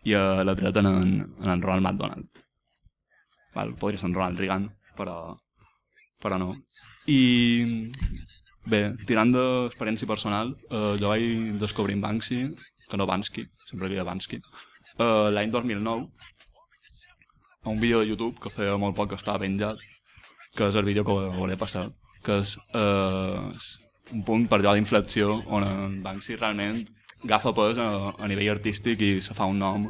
i a la dreta en, en, en, en Ronald McDonald. Val, podria ser en Ronald Reagan, però, però no. I bé, tirant d'experiència personal, eh, jo vaig descobrir en Banksy que no Bansky, sempre diria Bansky, uh, l'any 2009, a un vídeo de YouTube que feia molt poc que estava penjat, que és el vídeo que volé passar, que és uh, un punt per allò d'inflexió on en Banksy realment agafa pes a, a nivell artístic i se fa un nom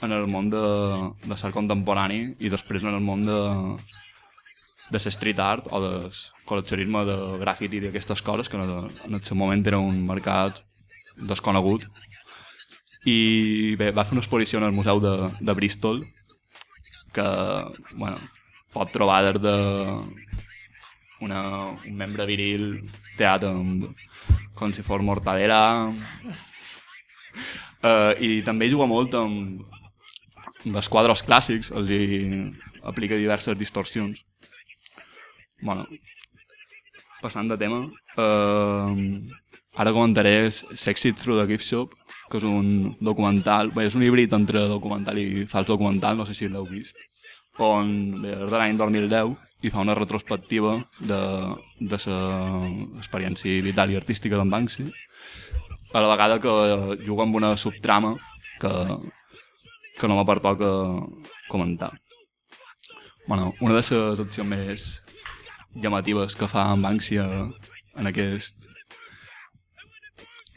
en el món de, de ser contemporani i després en el món de, de street art o de col·leccionisme de grafiti i d'aquestes coses que en el seu moment era un mercat desconegut i bé, va fer una exposició en el museu de, de Bristol que bueno, pot trobar des de una, un membre viril teat amb com si fos mortadera uh, i també juga molt amb, amb els quadres clàssics els hi aplica diverses distorsions. Bueno passant de tema uh, ara comentaré Sexy Through the Gift Shop que és un documental, bé, és un híbrid entre documental i fals documental, no sé si l'heu vist, on bé, és de l'any 2010 i fa una retrospectiva de, de la experiència vital i artística d'en Banksy, a la vegada que juga amb una subtrama que, que no m'apertoca comentar. Bueno, una de les opcions més llamatives que fa en Banksy en aquest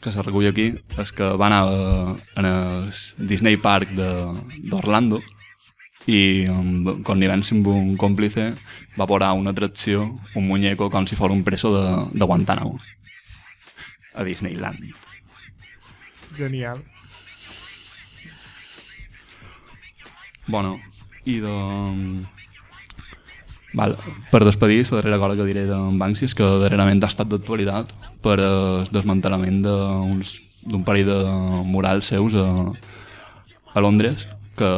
que se recull aquí és que va anar en el Disney Park d'Orlando i amb connivència amb un còmplice va posar una atracció, un muñeco com si fos un preso de, de Guantánamo a Disneyland. Genial. Bueno, i de... Val, per despedir, la darrera cosa que diré d'en Banksy és que darrerament ha estat d'actualitat per el desmantelament d'un parell de murals seus a, a Londres que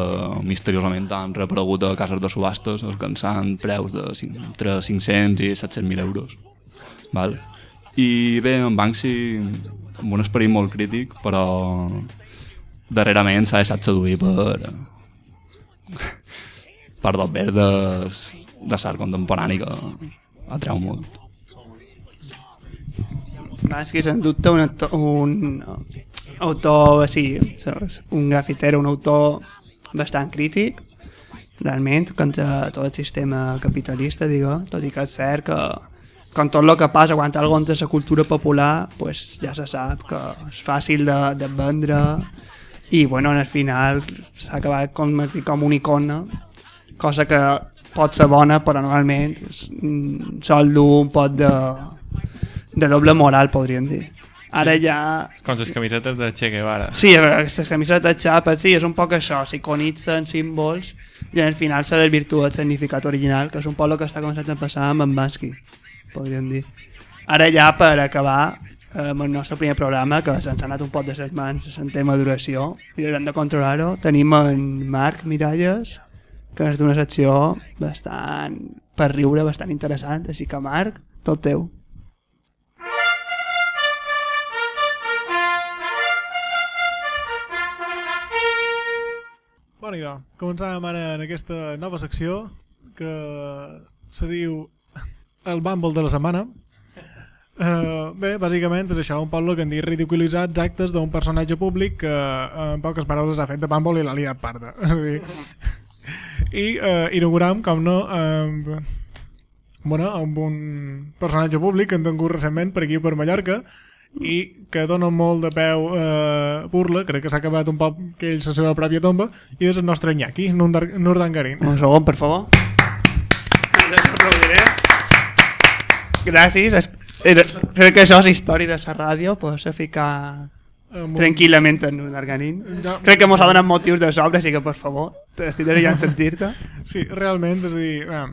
misteriosament han reaparegut a cases de subhastes alcançant preus de 5, entre 500 i 700.000 euros. Val? I bé, en Banksy amb un esperit molt crític, però darrerament s'ha deixat seduir per, part dels verdes de l'art contemporani que atreu molt. Bansky, sens dubte, un, autor, un autor, sí, un grafitero, un autor bastant crític, realment, contra tot el sistema capitalista, digue, tot i que és cert que com tot el que passa quan entra a la cultura popular, pues ja se sap que és fàcil de, de vendre i bueno, al final s'ha acabat convertir com una icona, cosa que pot ser bona, però normalment sol dur un pot de, de doble moral, podríem dir. Ara ja... Com les camisetes de Che Guevara. Sí, les camisetes de xapa, sí, és un poc això, s'iconitzen símbols i al final s'ha desvirtuat el significat original, que és un poc el que està començant a passar amb en Bansky, podríem dir. Ara ja, per acabar, eh, amb el nostre primer programa, que se'ns ha anat un poc de ses mans en tema duració, i haurem de controlar-ho, tenim en Marc Miralles, que és d'una secció bastant per riure, bastant interessant, així que Marc, tot teu. Bona idò. Començàvem ara en aquesta nova secció que se diu el Bumble de la setmana. Uh, bé, bàsicament és això, un el que en dic ridiculitzar els actes d'un personatge públic que uh, en poques paraules ha fet de Bumble i l'ha liat parda. És a dir, I uh, inauguram, com no, amb, bueno, amb un personatge públic que hem tingut recentment per aquí per Mallorca i que dona molt de peu eh, burla, crec que s'ha acabat un poc que ell la seva pròpia tomba, i és el nostre Iñaki, Nurdangarín. Un segon, per favor. Gràcies. Crec que això és història de la ràdio, poder ficar un- tranquil·lament en un arganín. Ja- Crec que mos ha donat motius de sobre, així que, per favor, t'estic desitjant sentir-te. Sí, realment, és a dir, eh,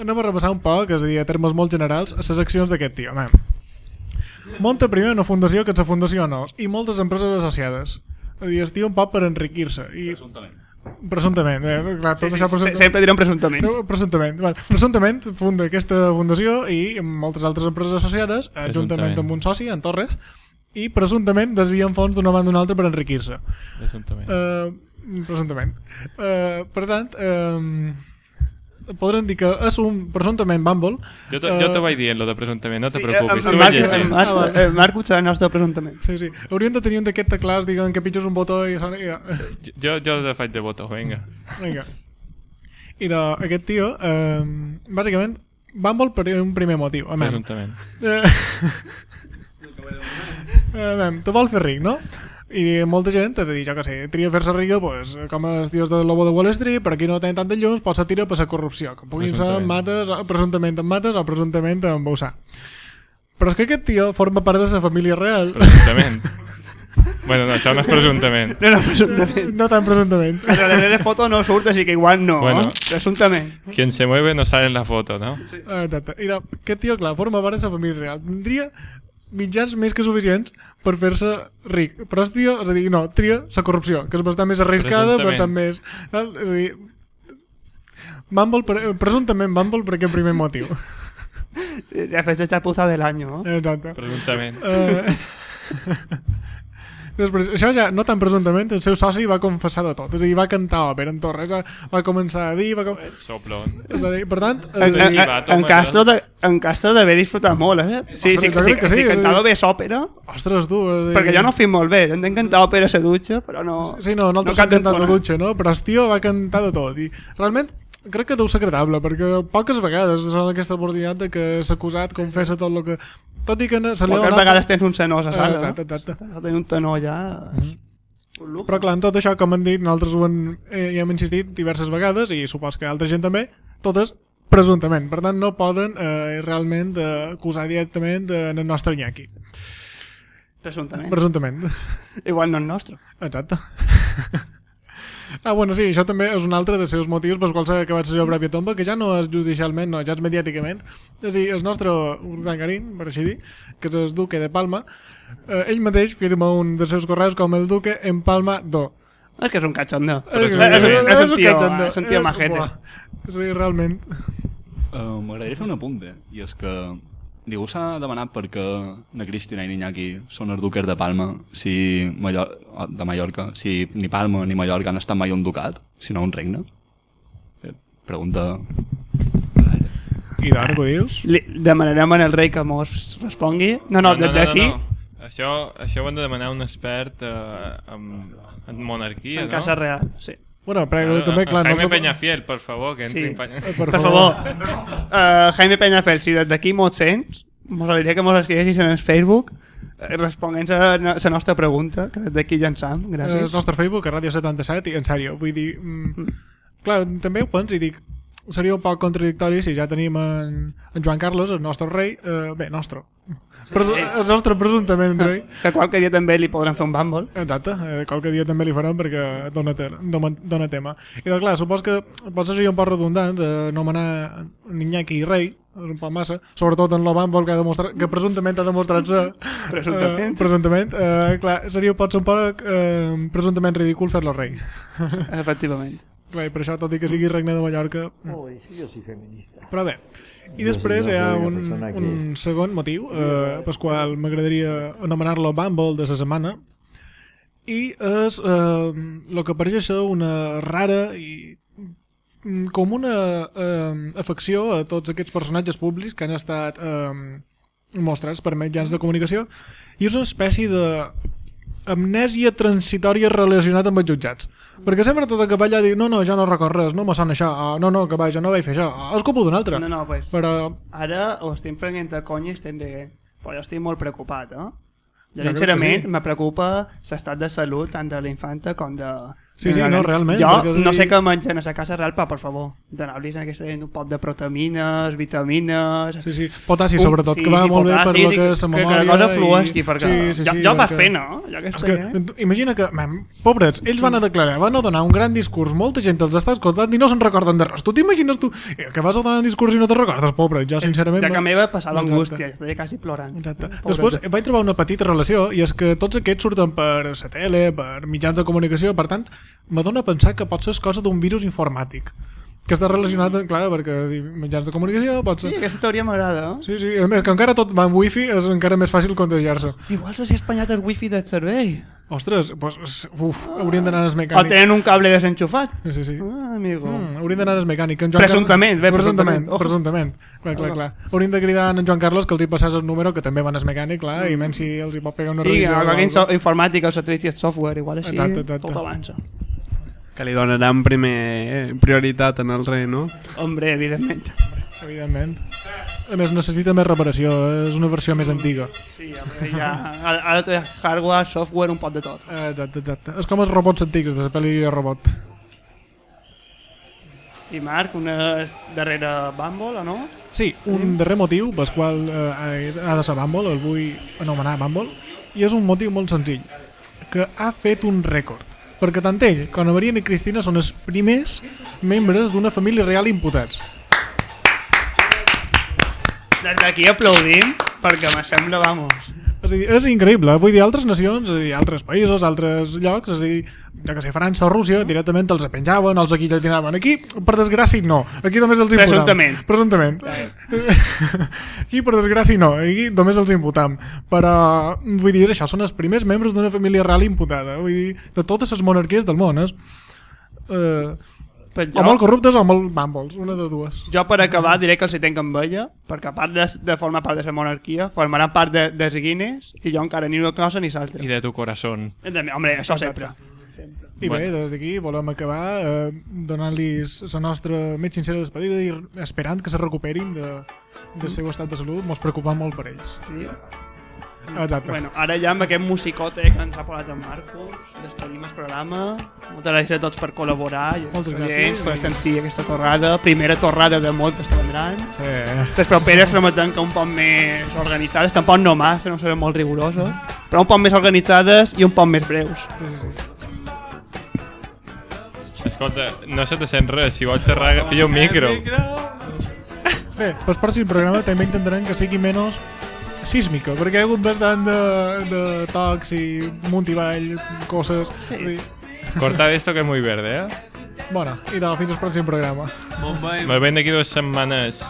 anem a repassar un poc, és a dir, a termes molt generals, les accions d'aquest tio. Eh. Monta primer una fundació que és la Fundació i moltes empreses associades. És a dir, es tio un poc per enriquir-se. I... Presumptament. Presumptament, eh? Clar, tot Sí, això sí, presumptament. sempre direm presumptament. Sí, Presumptament. Bueno, presumptament funda aquesta fundació i moltes altres empreses associades, juntament amb un soci, en Torres, i presumptament desvien fons d'una banda a una altra per enriquir-se. Presumptament. Uh, presumptament. Uh, per tant, uh, podrem dir que és un presumptament Bumble. Jo, te, jo te vaig dient lo de presumptament, no te Sí, preocupis, en- tu Marc, en llegint. Marc, Ah, eh, Marc serà el nostre presumptament. Sí, sí. Hauríem de tenir un d'aquests teclats, diguen que pitges un botó i ja. Jo, jo de faig de voto, vinga. Vinga. I de, aquest tio, eh, bàsicament, Bumble per un primer motiu. Amem. Presumptament. Eh, Amem, te vol fer ric, no? I molta gent, és a dir, jo que sé, tria fer-se rica, pues, com els dios del lobo de Wall Street, per aquí no tenen tant de llums, pot se tira per la corrupció, que puguin ser en Presumptament. mates, o- presumptament en mates o presumptament en Bausà. Però és que aquest tio forma part de la família real. Presumptament. bueno, no, això no és presumptament. No, no, presumptament. No tan presumptament. En la darrera foto no surt, així que igual no. Bueno. Presumptament. Quien se mueve no sale en la foto, no? Exacte. I de, aquest tio, clar, forma part de la família real. Tindria mitjans més que suficients per fer-se ric. Però tio, és a dir, no, tria la corrupció, que és bastant més arriscada, bastant més... És a dir, Bumble, per, presumptament Bumble per aquest primer motiu. Sí, ja fes la chapuza del año. ¿no? Exacte. Presumptament. Eh, Després, això ja, no tan presumptament, el seu soci va confessar de tot. És a dir, va cantar òpera en Torres, va, va començar a dir... Va com... Soplon. És a dir, per tant... En, en, en, en Castro de, en Castro d'haver disfrutat molt, eh? Sí, sí, Ostres, sí, crec que sí, sí, sí, cantava bé l'òpera, Ostres, tu... A dir, perquè jo no ho fic molt bé, hem de cantar òpera a la dutxa, però no... Sí, no, nosaltres no hem cantat entona. la dutxa, no? Però el tio va cantar de tot. I realment crec que deu ser agradable, perquè poques vegades es dona aquesta oportunitat de que s'acusat confessa tot el que... Tot i que no, se li ha Poques donat- vegades tens un senós a Eh, sala, Exacte, no? exacte. Has de tenir un tenor ja... Però clar, tot això, com hem dit, nosaltres ho hem, eh, hi hem insistit diverses vegades, i supos que altra gent també, totes presumptament. Per tant, no poden eh, realment eh, acusar directament eh, en el nostre Iñaki. Presumptament. Presumptament. Igual no és nostre. Exacte. Ah, bueno, sí, això també és un altre dels seus motius pels quals s'ha acabat la seva pròpia tomba, que ja no és judicialment, no, ja és mediàticament. És a dir, el nostre Urdangarín, per així dir, que és el duque de Palma, eh, ell mateix firma un dels seus correus com el duque en Palma do. És que és un cachondeo. És, És, és, és, és, un tio, és un tio És- majete. És a dir, realment... Uh, M'agradaria fer un apunt, eh? i és que ningú s'ha demanat perquè na Cristina i n'Iñaki són els duques de Palma, si Mallor de Mallorca, si ni Palma ni Mallorca han estat mai un ducat, sinó un regne. Eh, Pregunta... I d'ara què dius? Li demanarem al rei que mos respongui. No, no, des d'aquí, No, no. Això, això ho hem de demanar un expert eh, en, en monarquia, en no? casa real, sí. Bueno, però Eh, també, clar... Jaime no... Peñafiel, per favor, que entri Sí. en Penya... Per Per favor, uh, Jaime Peñafel, si des d'aquí mos sents, mos agradaria que mos escriguessis en el Facebook eh, responent a la nostra pregunta, que des d'aquí llançam, El gràcies. nostre Facebook, a Ràdio 77, i en sèrio, vull dir... Mm, clar, també ho penso i dic, seria un poc contradictori si ja tenim en, en Joan Carlos, el nostre rei, eh, bé, nostre, Presu el nostre presumptament rei. Que qualque dia també li podran fer un bàmbol. Exacte, eh, qualque dia també li farem perquè dona, te dona, dona tema. I doncs clar, supos que potser seria un poc redundant eh, anomenar Iñaki rei, és un poc massa, sobretot en l'Obambol que, ha demostrat, que presumptament ha demostrat ser... Presumptament. Eh, presumptament. Eh, clar, seria potser un poc eh, presumptament ridícul fer-lo rei. Efectivament. I per això, tot i que sigui regne de Mallorca... Oh, sí, jo soy feminista. Però bé, i després hi ha un, un segon motiu, eh, pel qual m'agradaria anomenar-lo Bumble de la setmana, i és eh, el que pareix ser una rara i com una eh, afecció a tots aquests personatges públics que han estat eh, mostrats per mitjans de comunicació i és una espècie de amnèsia transitòria relacionada amb els jutjats. Perquè sempre tot el que va allà diu no, no, jo no recordo res, no me sona això, ah, no, no, que va, jo no vaig fer això, ah, és culpa d'un altre. No, no, pues, Però ara ho estem prenent a conya i estem rient. Però jo estic molt preocupat, eh? Jo, sincerament, sí. me preocupa l'estat de salut tant de la infanta com de... Sí, sí, la no, realment, Jo a no sé què mengen a la casa real, però, per favor, donar-los en aquesta un pot de proteïnes, vitamines... Sí, sí, potassi sobretot, que va molt bé per potassi, lo que és la Que, que memòria la cosa i- flueixi, perquè Sí, sí, jo, sí, jo pas perquè- pena, eh? Jo aquesta que, gent... imagina que, man, pobrets, ells van a declarar, van a donar un gran discurs, molta gent els està escoltant i no se'n recorden de res. Tu t'imagines tu eh, que vas a donar un discurs i no te'n recordes, pobre? Jo, sincerament... Ja que no- m'he passar Exacte. l'angústia, estic quasi plorant. Exacte. Pobre Després gent. vaig trobar una petita relació i és que tots aquests surten per la tele, per mitjans de comunicació, per tant, m'adona a pensar que pot ser cosa d'un virus informàtic que està relacionat, clar, perquè sí, mitjans de comunicació pot ser... Sí, aquesta teoria m'agrada, eh? Sí, sí, a més, que encara tot va amb wifi és encara més fàcil contagiar-se. Igual s'ha espanyat el wifi del servei. Ostres, doncs, uf, haurien d'anar als O mecànics. tenen un cable desenxufat. Sí, sí. Ah, amigo. Mm, haurien d'anar als mecànics. en Joan Presumptament, Carlos... bé, presumptament. presumptament. Ojo. Presumptament. Clar, clar, clar. Haurien de cridar en Joan Carlos que els hi passés el número, que també van als mecànics, clar, i menys si els hi pot pegar una Sí, revisió. o alguna algo. informàtica, el satèl·lit i el software, igual així, Exacte, exacte. tot avança. Que li donaran primer eh, prioritat en el rei, no? Hombre, evidentment. Evidentment. A més, necessita més reparació, és una versió més antiga. Sí, ja, de tenir hardware, software, un pot de tot. Eh, Exacte, exacte. És com els robots antics de la pel·li de robot. I Marc, una és darrere Bumble, o no? Sí, un darrer motiu pel qual eh, ha de ser Bumble, el vull anomenar Bumble, i és un motiu molt senzill, que ha fet un rècord. Perquè tant ell com la Maria i Cristina són els primers membres d'una família real imputats. Des d'aquí aplaudim, perquè me sembla, vamos... A dir, és increïble. Vull dir, altres nacions, és dir, altres països, altres llocs, és dir, ja que sé, França o Rússia, directament els penjaven, els aquí llatinaven. Aquí, per desgràcia, no. Aquí només els imputam. Presumptament. Presumptament. aquí, per desgràcia, no. Aquí només els imputam. Però, vull dir, és això, són els primers membres d'una família real imputada. Vull dir, de totes les monarquies del món, és... Eh, Però o molt corruptes o molt bàmbols, una de dues. Jo per acabar diré que els hi tenc amb ella, perquè a part de, de formar part de la monarquia, formaran part de, dels Guinness i jo encara ni una cosa ni l'altra. I de tu corazón. Home, això sempre. I bé, des d'aquí volem acabar eh, donant-los la nostra més sincera despedida i esperant que se recuperin de, del seu estat de salut, mos preocupem molt per ells. Sí. Exacte. Bueno, ara ja amb aquest musicote que ens ha posat en Marcos, despedim el programa. Moltes gràcies a tots per col·laborar i Moltes gràcies. per sentir aquesta torrada, primera torrada de moltes que vendran. Sí. Les properes prometem que un poc més organitzades, tampoc no massa, no serem molt rigorosos, però un poc més organitzades i un poc més breus. Sí, sí, sí. Escolta, no se te sent res. Si vols xerrar, pilla un micro. Bé, pel pròxim programa també intentarem que sigui menys sísmica, perquè hi ha hagut bastant de, de tocs i munt i ball, coses... Sí. Corta esto que es muy verde, ¿eh? Bueno, i no, fins al pròxim programa. Nos ven d'aquí dues setmanes.